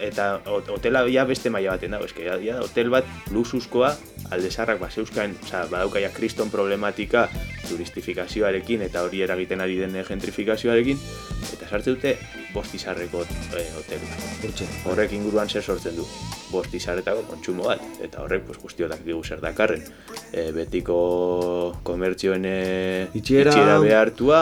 Eta hot- hotela ja beste maila baten dago, eske ja, ja hotel bat luxuzkoa aldezarrak baseuzkan, osea, badauka ja kriston problematika turistifikazioarekin eta hori eragiten ari den gentrifikazioarekin eta sartze dute bost izarreko e, hotel. Horrek inguruan zer sortzen du? Bost izarretako kontsumo bat, eta horrek pues, guztiotak digu zer dakarren. E, betiko komertzioen e, Itxiera. behartua,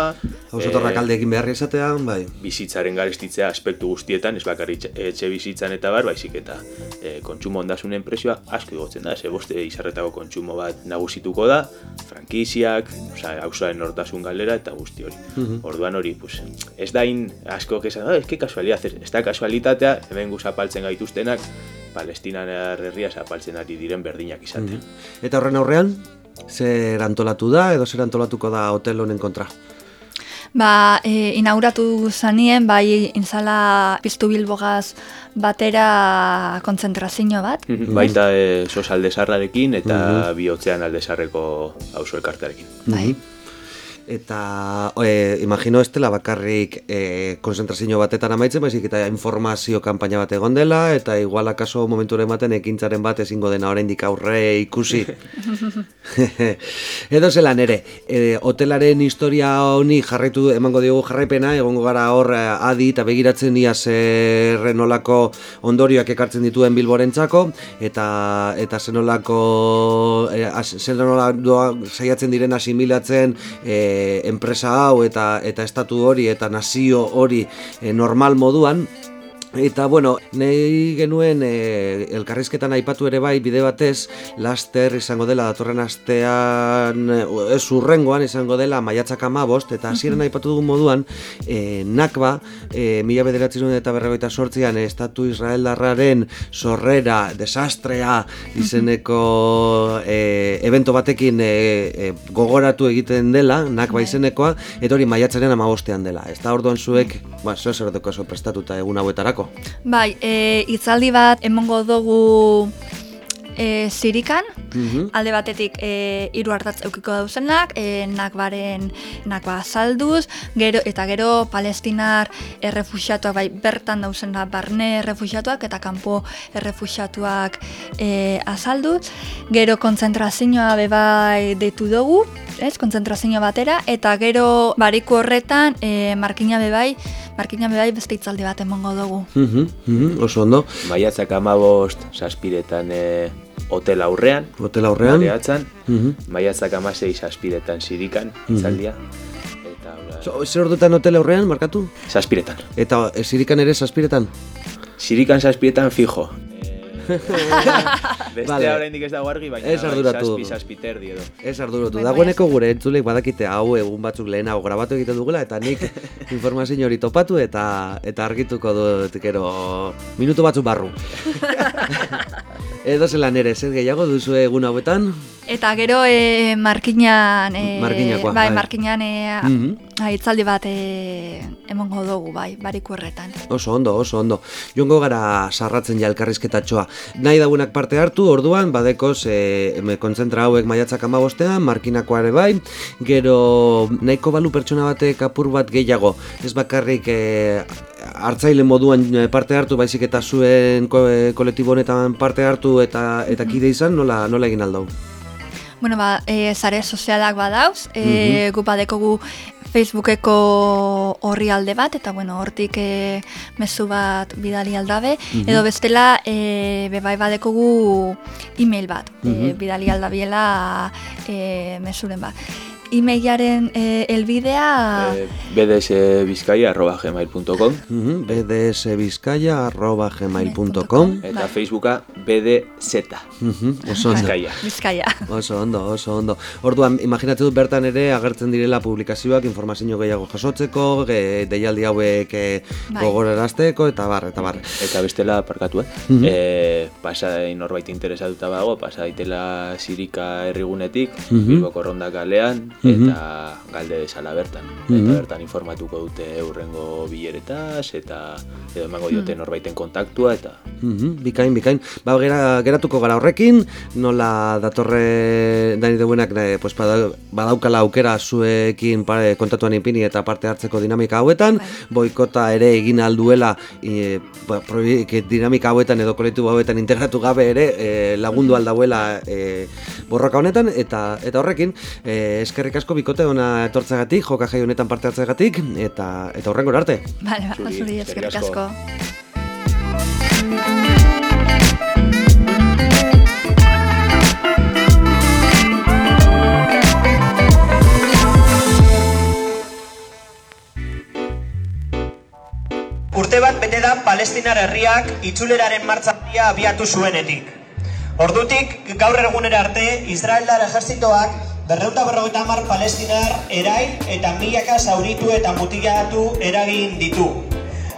Hausotorrak e, alde egin beharri esatea, bai. bizitzaren garestitzea aspektu guztietan, ez bakarrik etxe- bizitzan eta bar, baizik eta e, kontsumo ondasunen presioa asko igotzen da, ze boste izarretako kontsumo bat nagusituko da, frankiziak, osea, auzoaren nortasun galera eta guzti hori. Orduan hori, pues, ez da in asko esan, ah, ez que kasualidad, ez, da kasualitatea, hemen gu zapaltzen gaituztenak, Palestinan herria zapaltzen ari diren berdinak izaten. Eta horren aurrean, zer antolatu da edo zer antolatuko da hotel honen kontra? Ba, e, inauguratu zanien, bai, inzala piztu bilbogaz batera kontzentrazio bat. Baita e, sos aldezarrarekin eta bihotzean aldezarreko auzo elkartearekin. Bai. Eta, e, imagino ez dela bakarrik e, konzentrazio batetan amaitzen, baizik eta informazio kanpaina bat egon dela, eta igual akaso momenturen baten ekintzaren bat ezingo dena oraindik aurre ikusi. Edo zelan ere, e, hotelaren historia honi jarraitu emango diogu jarraipena, egongo gara hor eh, adi eta begiratzen ia zer nolako ondorioak ekartzen dituen bilborentzako, eta eta zenolako e, zenolako saiatzen diren asimilatzen e, enpresa hau eta eta estatu hori eta nazio hori e, normal moduan. Eta, bueno, nahi genuen e, elkarrizketan aipatu ere bai bide batez, laster izango dela datorren astean, ez urrengoan izango dela maiatzak amabost, eta hasieran aipatu dugun moduan, e, nakba, e, mila bederatzen eta berregoita sortzian, estatu Israeldarraren sorrera, desastrea izeneko e, evento batekin e, e, gogoratu egiten dela, nakba izenekoa, eta hori maiatzaren amabostean dela. Ez da orduan zuek, ba, zer zer prestatuta egun hauetarako. Bai, e, hitzaldi bat emongo dugu e, zirikan, Mhm. alde batetik e, hiru hartatz eukiko dauzenak, e, nakbaren nakba azalduz, gero, eta gero palestinar errefuxiatuak, bai, bertan dauzena barne errefuxiatuak eta kanpo errefuxiatuak e, azalduz, gero kontzentrazioa bebai deitu dugu, ez, kontzentrazio batera, eta gero bariku horretan e, markina bebai, markina bebai beste hitzaldi bat emongo dugu. Mhm, mhm, oso ondo. Maiatzak amabost, saspiretan e, hotel aurrean, Hotel aurrean. Bareatzan, Mhm. maiatzak amasei saspiretan sirikan, itzaldia, eta hola, So, zer ordutan hotel aurrean, markatu? saspiretan. Eta eh, zirikan ere zazpiretan? Sirikan saspiretan fijo. Bestea Vale. oraindik ez dago argi, baina Ez bai, arduratu. zazpi, zazpiterdi edo. Ez arduratu, Bai, dagoeneko gure entzulek badakite hau egun batzuk lehenago grabatu egiten dugula eta nik informazio hori topatu eta eta argituko dut gero minutu batzuk barru. Edo zelan ere, zer gehiago duzu egun hauetan? Eta gero e, markinan, e, Markinakoa, bai, bai. markinan e, Mhm. ah, hitzaldi bat e, emongo dugu, bai, bariku horretan. Oso ondo, oso ondo. Joango gara sarratzen ja elkarrizketatxoa. Nahi daunak parte hartu, orduan, badekoz, e, me kontzentra hauek maiatzak amabostean, markinakoa ere bai, gero nahiko balu pertsona batek apur bat gehiago. Ez bakarrik e, hartzaile moduan parte hartu, baizik eta zuen ko, e, kolektibo honetan parte hartu eta eta kide izan, nola, nola egin aldau? Bueno, ba, e, zare sozialak badauz, e, gu badekogu Facebookeko horri alde bat, eta bueno, hortik e, mezu bat bidali aldabe, edo bestela e, bebai badekogu e-mail bat, e, bidali aldabiela e, mezuren bat. E-mailaren e, elbidea... Eh, bdsbizkaia.gmail.com bdsbizkaia.gmail.com eta. Facebooka bdz. Mhm, Oso ondo. Bizkaia. Bizkaia. Oso ondo, oso ondo. Orduan, imaginatzen dut bertan ere agertzen direla publikazioak informazio gehiago jasotzeko, ge, deialdi hauek e, Bai. gogorarazteko eta bar, eta bar. Eta bestela parkatu, eh? Mhm. Eh, pasa norbait interesatuta bago, pasa daitela Sirika herrigunetik, Mhm. Bilboko ronda kalean. Eta galde desala bertan. Mhm. Eta bertan informatuko dute urrengo bileretaz, eta edo emango diote norbaiten kontaktua, eta Mhm, bikain, bikain. Ba, gera, geratuko gara horrekin, nola datorre dani deuenak eh, pues, bada- badaukala aukera zuekin pare, kontatuan ipini eta parte hartzeko dinamika hauetan, Bai. boikota ere egin alduela e, ba, proiek- dinamika hauetan edo kolektibo hauetan integratu gabe ere e, lagundu aldauela e, borroka honetan, eta eta horrekin, e, eskerrik eskerrik asko bikote ona etortzegatik, joka jai honetan parte hartzegatik, eta eta horrengor arte. Bale, ba, Zuri, eskerrik asko. asko. Urte bat bete da Palestinar herriak itzuleraren martzatia abiatu zuenetik. Ordutik, gaur egunera arte, Israeldar ejertzitoak berreunda berrogeita hamar palestinar erail eta milaka zauritu eta mutilatu eragin ditu.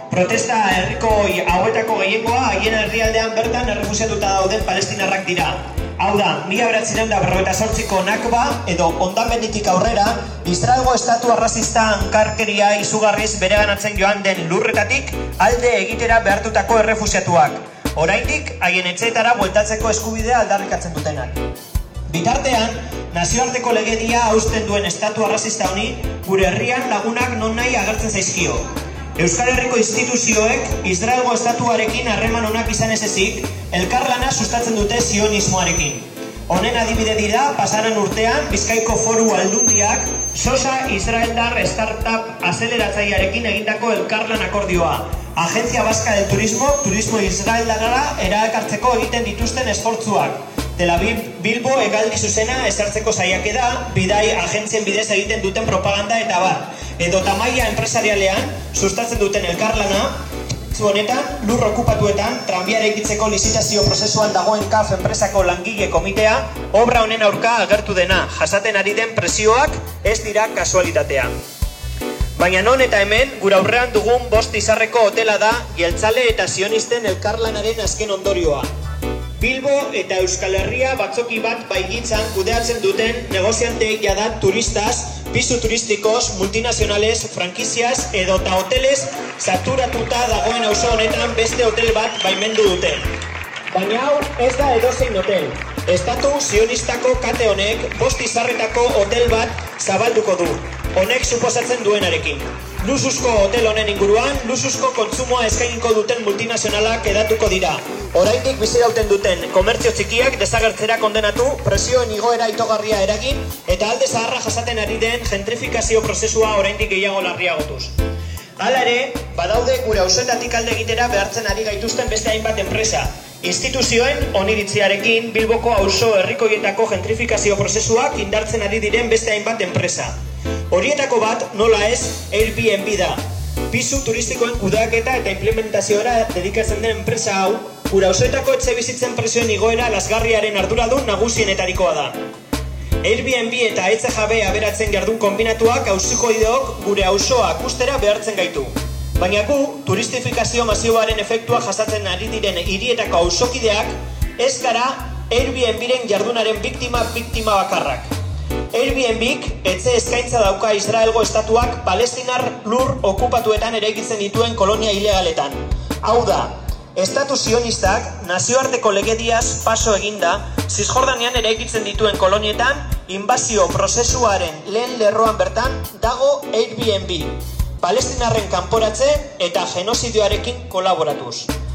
Protesta herriko hauetako gehiengoa haien herrialdean bertan errefusiatuta dauden palestinarrak dira. Hau da, mila beratzireun da berrogeita sortziko nakba edo ondamenditik aurrera, Israelgo estatu arrazista hankarkeria izugarriz bereganatzen joan den lurretatik alde egitera behartutako errefusiatuak. Oraindik haien etxeetara bueltatzeko eskubidea aldarrikatzen dutenak. Bitartean, nazioarteko legedia hausten duen estatu arrazista honi, gure herrian lagunak non nahi agertzen zaizkio. Euskal Herriko instituzioek Israelgo estatuarekin harreman onak izan ez ezik, elkarlana sustatzen dute sionismoarekin. Honen adibide dira, pasaran urtean, Bizkaiko foru aldundiak, Sosa Israeldar Startup azeleratzailearekin egindako elkarlan akordioa. Agencia Vasca del Turismo, Turismo Israeldarara erakartzeko egiten dituzten esfortzuak. Tel Aviv Bilbo egaldi zuzena esartzeko saiake da, bidai agentzien bidez egiten duten propaganda eta bat. Edo tamaia enpresarialean sustatzen duten elkarlana, zu honetan, lur okupatuetan, tranbiara ikitzeko lizitazio prozesuan dagoen KAF enpresako langile komitea, obra honen aurka agertu dena, jasaten ari den presioak ez dira kasualitatea. Baina non eta hemen, gura aurrean dugun bost izarreko hotela da, jeltzale eta sionisten elkarlanaren azken ondorioa. Bilbo eta Euskal Herria batzoki bat baigitzan kudeatzen duten negozianteek jada turistaz, pisu turistikos, multinazionales, frankiziaz edo eta hoteles saturatuta dagoen auzo honetan beste hotel bat baimendu dute. Baina hau ez da edozein hotel. Estatu sionistako kate honek bost izarretako hotel bat zabalduko du. Honek suposatzen duenarekin. Luxuzko hotel honen inguruan, luxuzko kontsumoa eskainiko duten multinazionalak edatuko dira. Oraindik bizi dauten duten komertzio txikiak desagertzera kondenatu, presioen igoera itogarria eragin eta alde zaharra jasaten ari den gentrifikazio prozesua oraindik gehiago larriagotuz. Hala ere, badaude gure auzoetatik alde egitera behartzen ari gaituzten beste hainbat enpresa. Instituzioen oniritziarekin Bilboko auzo herrikoietako gentrifikazio prozesuak indartzen ari diren beste hainbat enpresa. Horietako bat, nola ez, Airbnb da. Pisu turistikoen kudeaketa eta implementazioera dedikatzen den enpresa hau, gure auzoetako etxe bizitzen presioen igoera lasgarriaren arduradun nagusienetarikoa da. Airbnb eta etxe jabe aberatzen jardun kombinatuak auziko ideok gure auzoa akustera behartzen gaitu. Baina gu, turistifikazio masiboaren efektua jasatzen ari diren hirietako auzokideak, ez gara Airbnbren jardunaren biktima biktima bakarrak. Airbnbk etxe eskaintza dauka Israelgo estatuak palestinar lur okupatuetan eraikitzen dituen kolonia ilegaletan. Hau da, Estatu sionistak nazioarteko legediaz paso eginda, Cisjordanean eraikitzen dituen kolonietan, inbazio prozesuaren lehen lerroan bertan dago Airbnb, palestinarren kanporatze eta genozidioarekin kolaboratuz.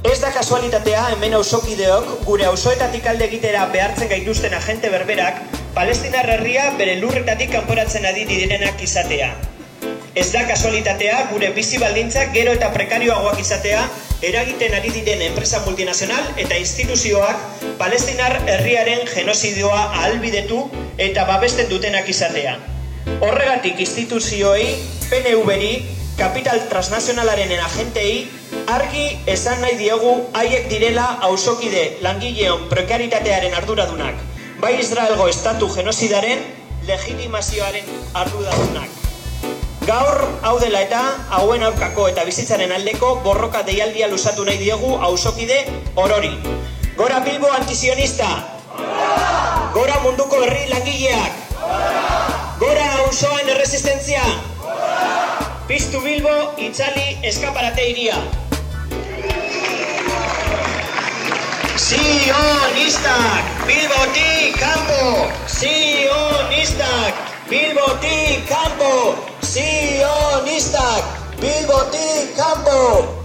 Ez da kasualitatea hemen auzokideok gure auzoetatik alde egitera behartzen gaituzten agente berberak Palestinar herria bere lurretatik kanporatzen adi direnak izatea. Ez da kasualitatea gure bizi baldintzak gero eta prekarioagoak izatea eragiten ari diren enpresa multinazional eta instituzioak Palestinar herriaren genozidioa ahalbidetu eta babesten dutenak izatea. Horregatik instituzioei, PNV-ri, kapital transnazionalaren agentei, argi esan nahi diegu haiek direla auzokide langileon prekaritatearen arduradunak, bai Israelgo estatu genozidaren legitimazioaren arduradunak. Gaur, hau dela eta, hauen aurkako eta bizitzaren aldeko borroka deialdia lusatu nahi diegu auzokide orori. Gora Bilbo antizionista! Gora munduko herri langileak! Gora auzoan erresistentzia! Piztu Bilbo, itzali eskaparate iria! Sionistak, Bilbotik kanpo! Sionistak, Bilbotik kanpo! Sionistak, Bilbotik kanpo!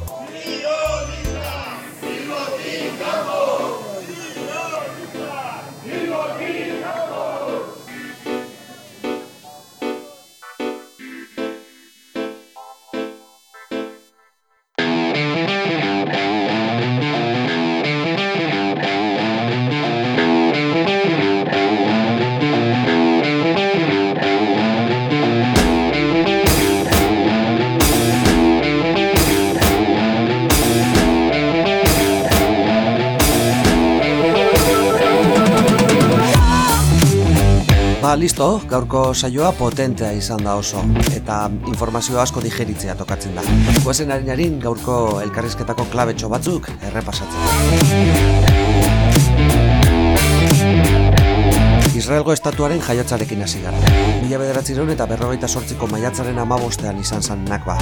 Listo, gaurko saioa potentea izan da oso, eta informazio asko digeritzea tokatzen da. Guazen harin gaurko elkarrizketako klabetxo batzuk errepasatzen. Israelgo estatuaren jaiotzarekin hasi gara. Mila bederatzireun eta berrogeita sortziko maiatzaren amabostean izan zan nakba.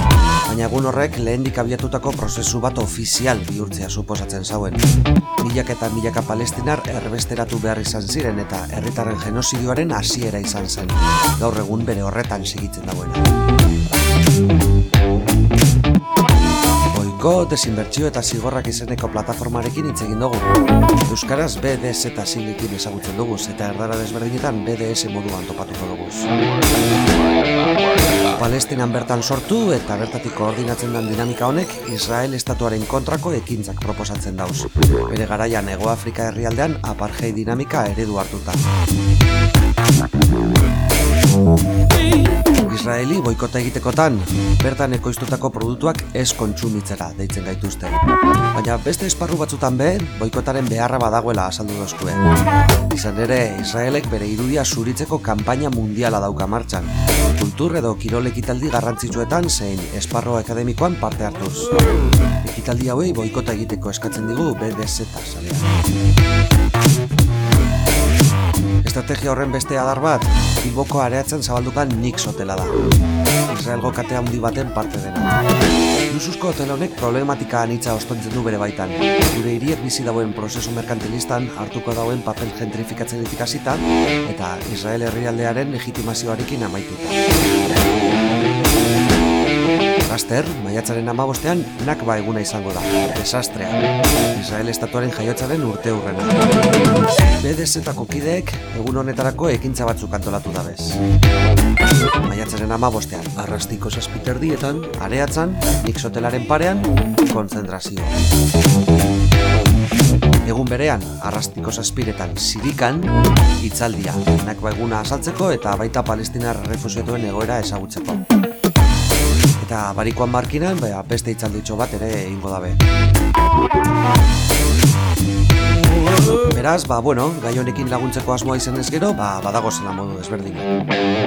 Baina egun horrek lehendik abiatutako prozesu bat ofizial bihurtzea suposatzen zauen. Milak eta milaka palestinar erbesteratu behar izan ziren eta herritarren genozidioaren hasiera izan zen. Gaur egun bere horretan segitzen dagoena. Goiko desinbertsio eta zigorrak izeneko plataformarekin hitz egin dugu. Euskaraz BDS eta silikin ezagutzen dugu eta erdara desberdinetan BDS moduan topatuko dugu. Palestinan bertan sortu eta bertatik koordinatzen den dinamika honek Israel estatuaren kontrako ekintzak proposatzen dauz. Bere garaian Ego Afrika herrialdean apartheid dinamika eredu hartuta. Israeli boikota egitekotan, bertan ekoiztutako produktuak ez kontsumitzera deitzen gaituzte. Baina beste esparru batzutan be, boikotaren beharra badagoela azaldu dozkue. Izan ere, Israelek bere irudia zuritzeko kanpaina mundiala dauka martxan. Kultur edo kirol ekitaldi garrantzitsuetan zein esparro akademikoan parte hartuz. Ekitaldi hauei boikota egiteko eskatzen digu BDZ salea. Estrategia horren beste adar bat, Bilboko areatzen zabaldukan Nix hotela da. Israelgo kate handi baten parte dena. Lusuzko hotel honek problematika anitza ostontzen du bere baitan. Gure hiriek bizi dauen prozesu merkantilistan hartuko dauen papel gentrifikatzen hasita eta Israel herrialdearen legitimazioarekin amaituta. Laster, maiatzaren amabostean, nakba eguna izango da. Desastrea. Israel estatuaren jaiotzaren urte hurrena. BDS-etako kideek egun honetarako ekintza batzuk antolatu dabez. Maiatzaren amabostean, arrastiko saspiterdietan, areatzan, Nixotelaren parean, konzentrazio. Egun berean, arrastiko zazpiretan sirikan, hitzaldia, nakba eguna asaltzeko eta baita palestinar refusiatuen egoera ezagutzeko. Eta barikoan markinan, baina beste hitzalditxo bat ere egingo dabe. Beraz, ba, bueno, gai honekin laguntzeko asmoa izan ez gero, ba, badago zela modu ezberdin.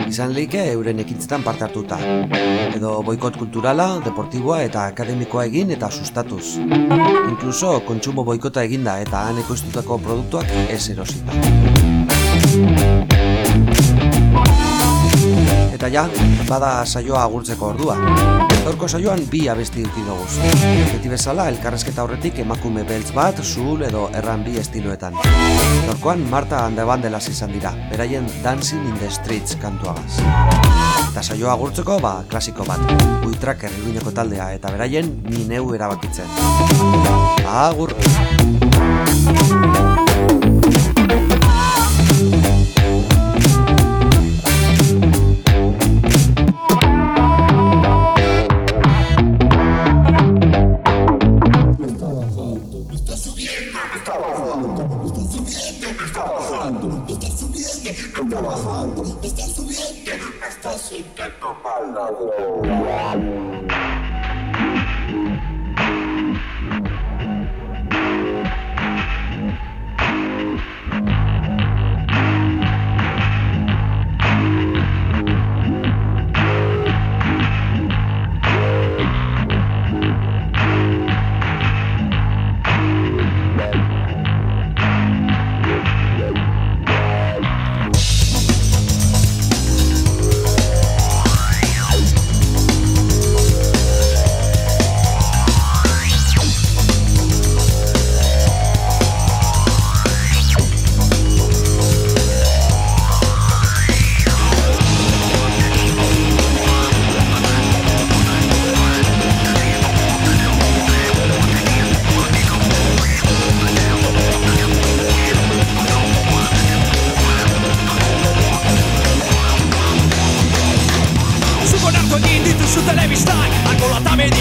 Izan leike euren ekintzetan parte hartuta. Edo boikot kulturala, deportiboa eta akademikoa egin eta sustatuz. Inkluso, kontsumo boikota eginda eta han ekoiztutako produktuak ez erosita. Ja, bada saioa agurtzeko ordua. Gaurko saioan bi abesti duki dugu. Beti bezala, elkarrezketa horretik emakume beltz bat, zul edo erran bi estiloetan. Gaurkoan, Marta Andebandelas izan dira, beraien Dancing in the Streets kantuagaz. Eta saioa agurtzeko, ba, klasiko bat. Buitrak erreguineko taldea eta beraien ni neu erabakitzen. Agur! テレビしたい。あこのために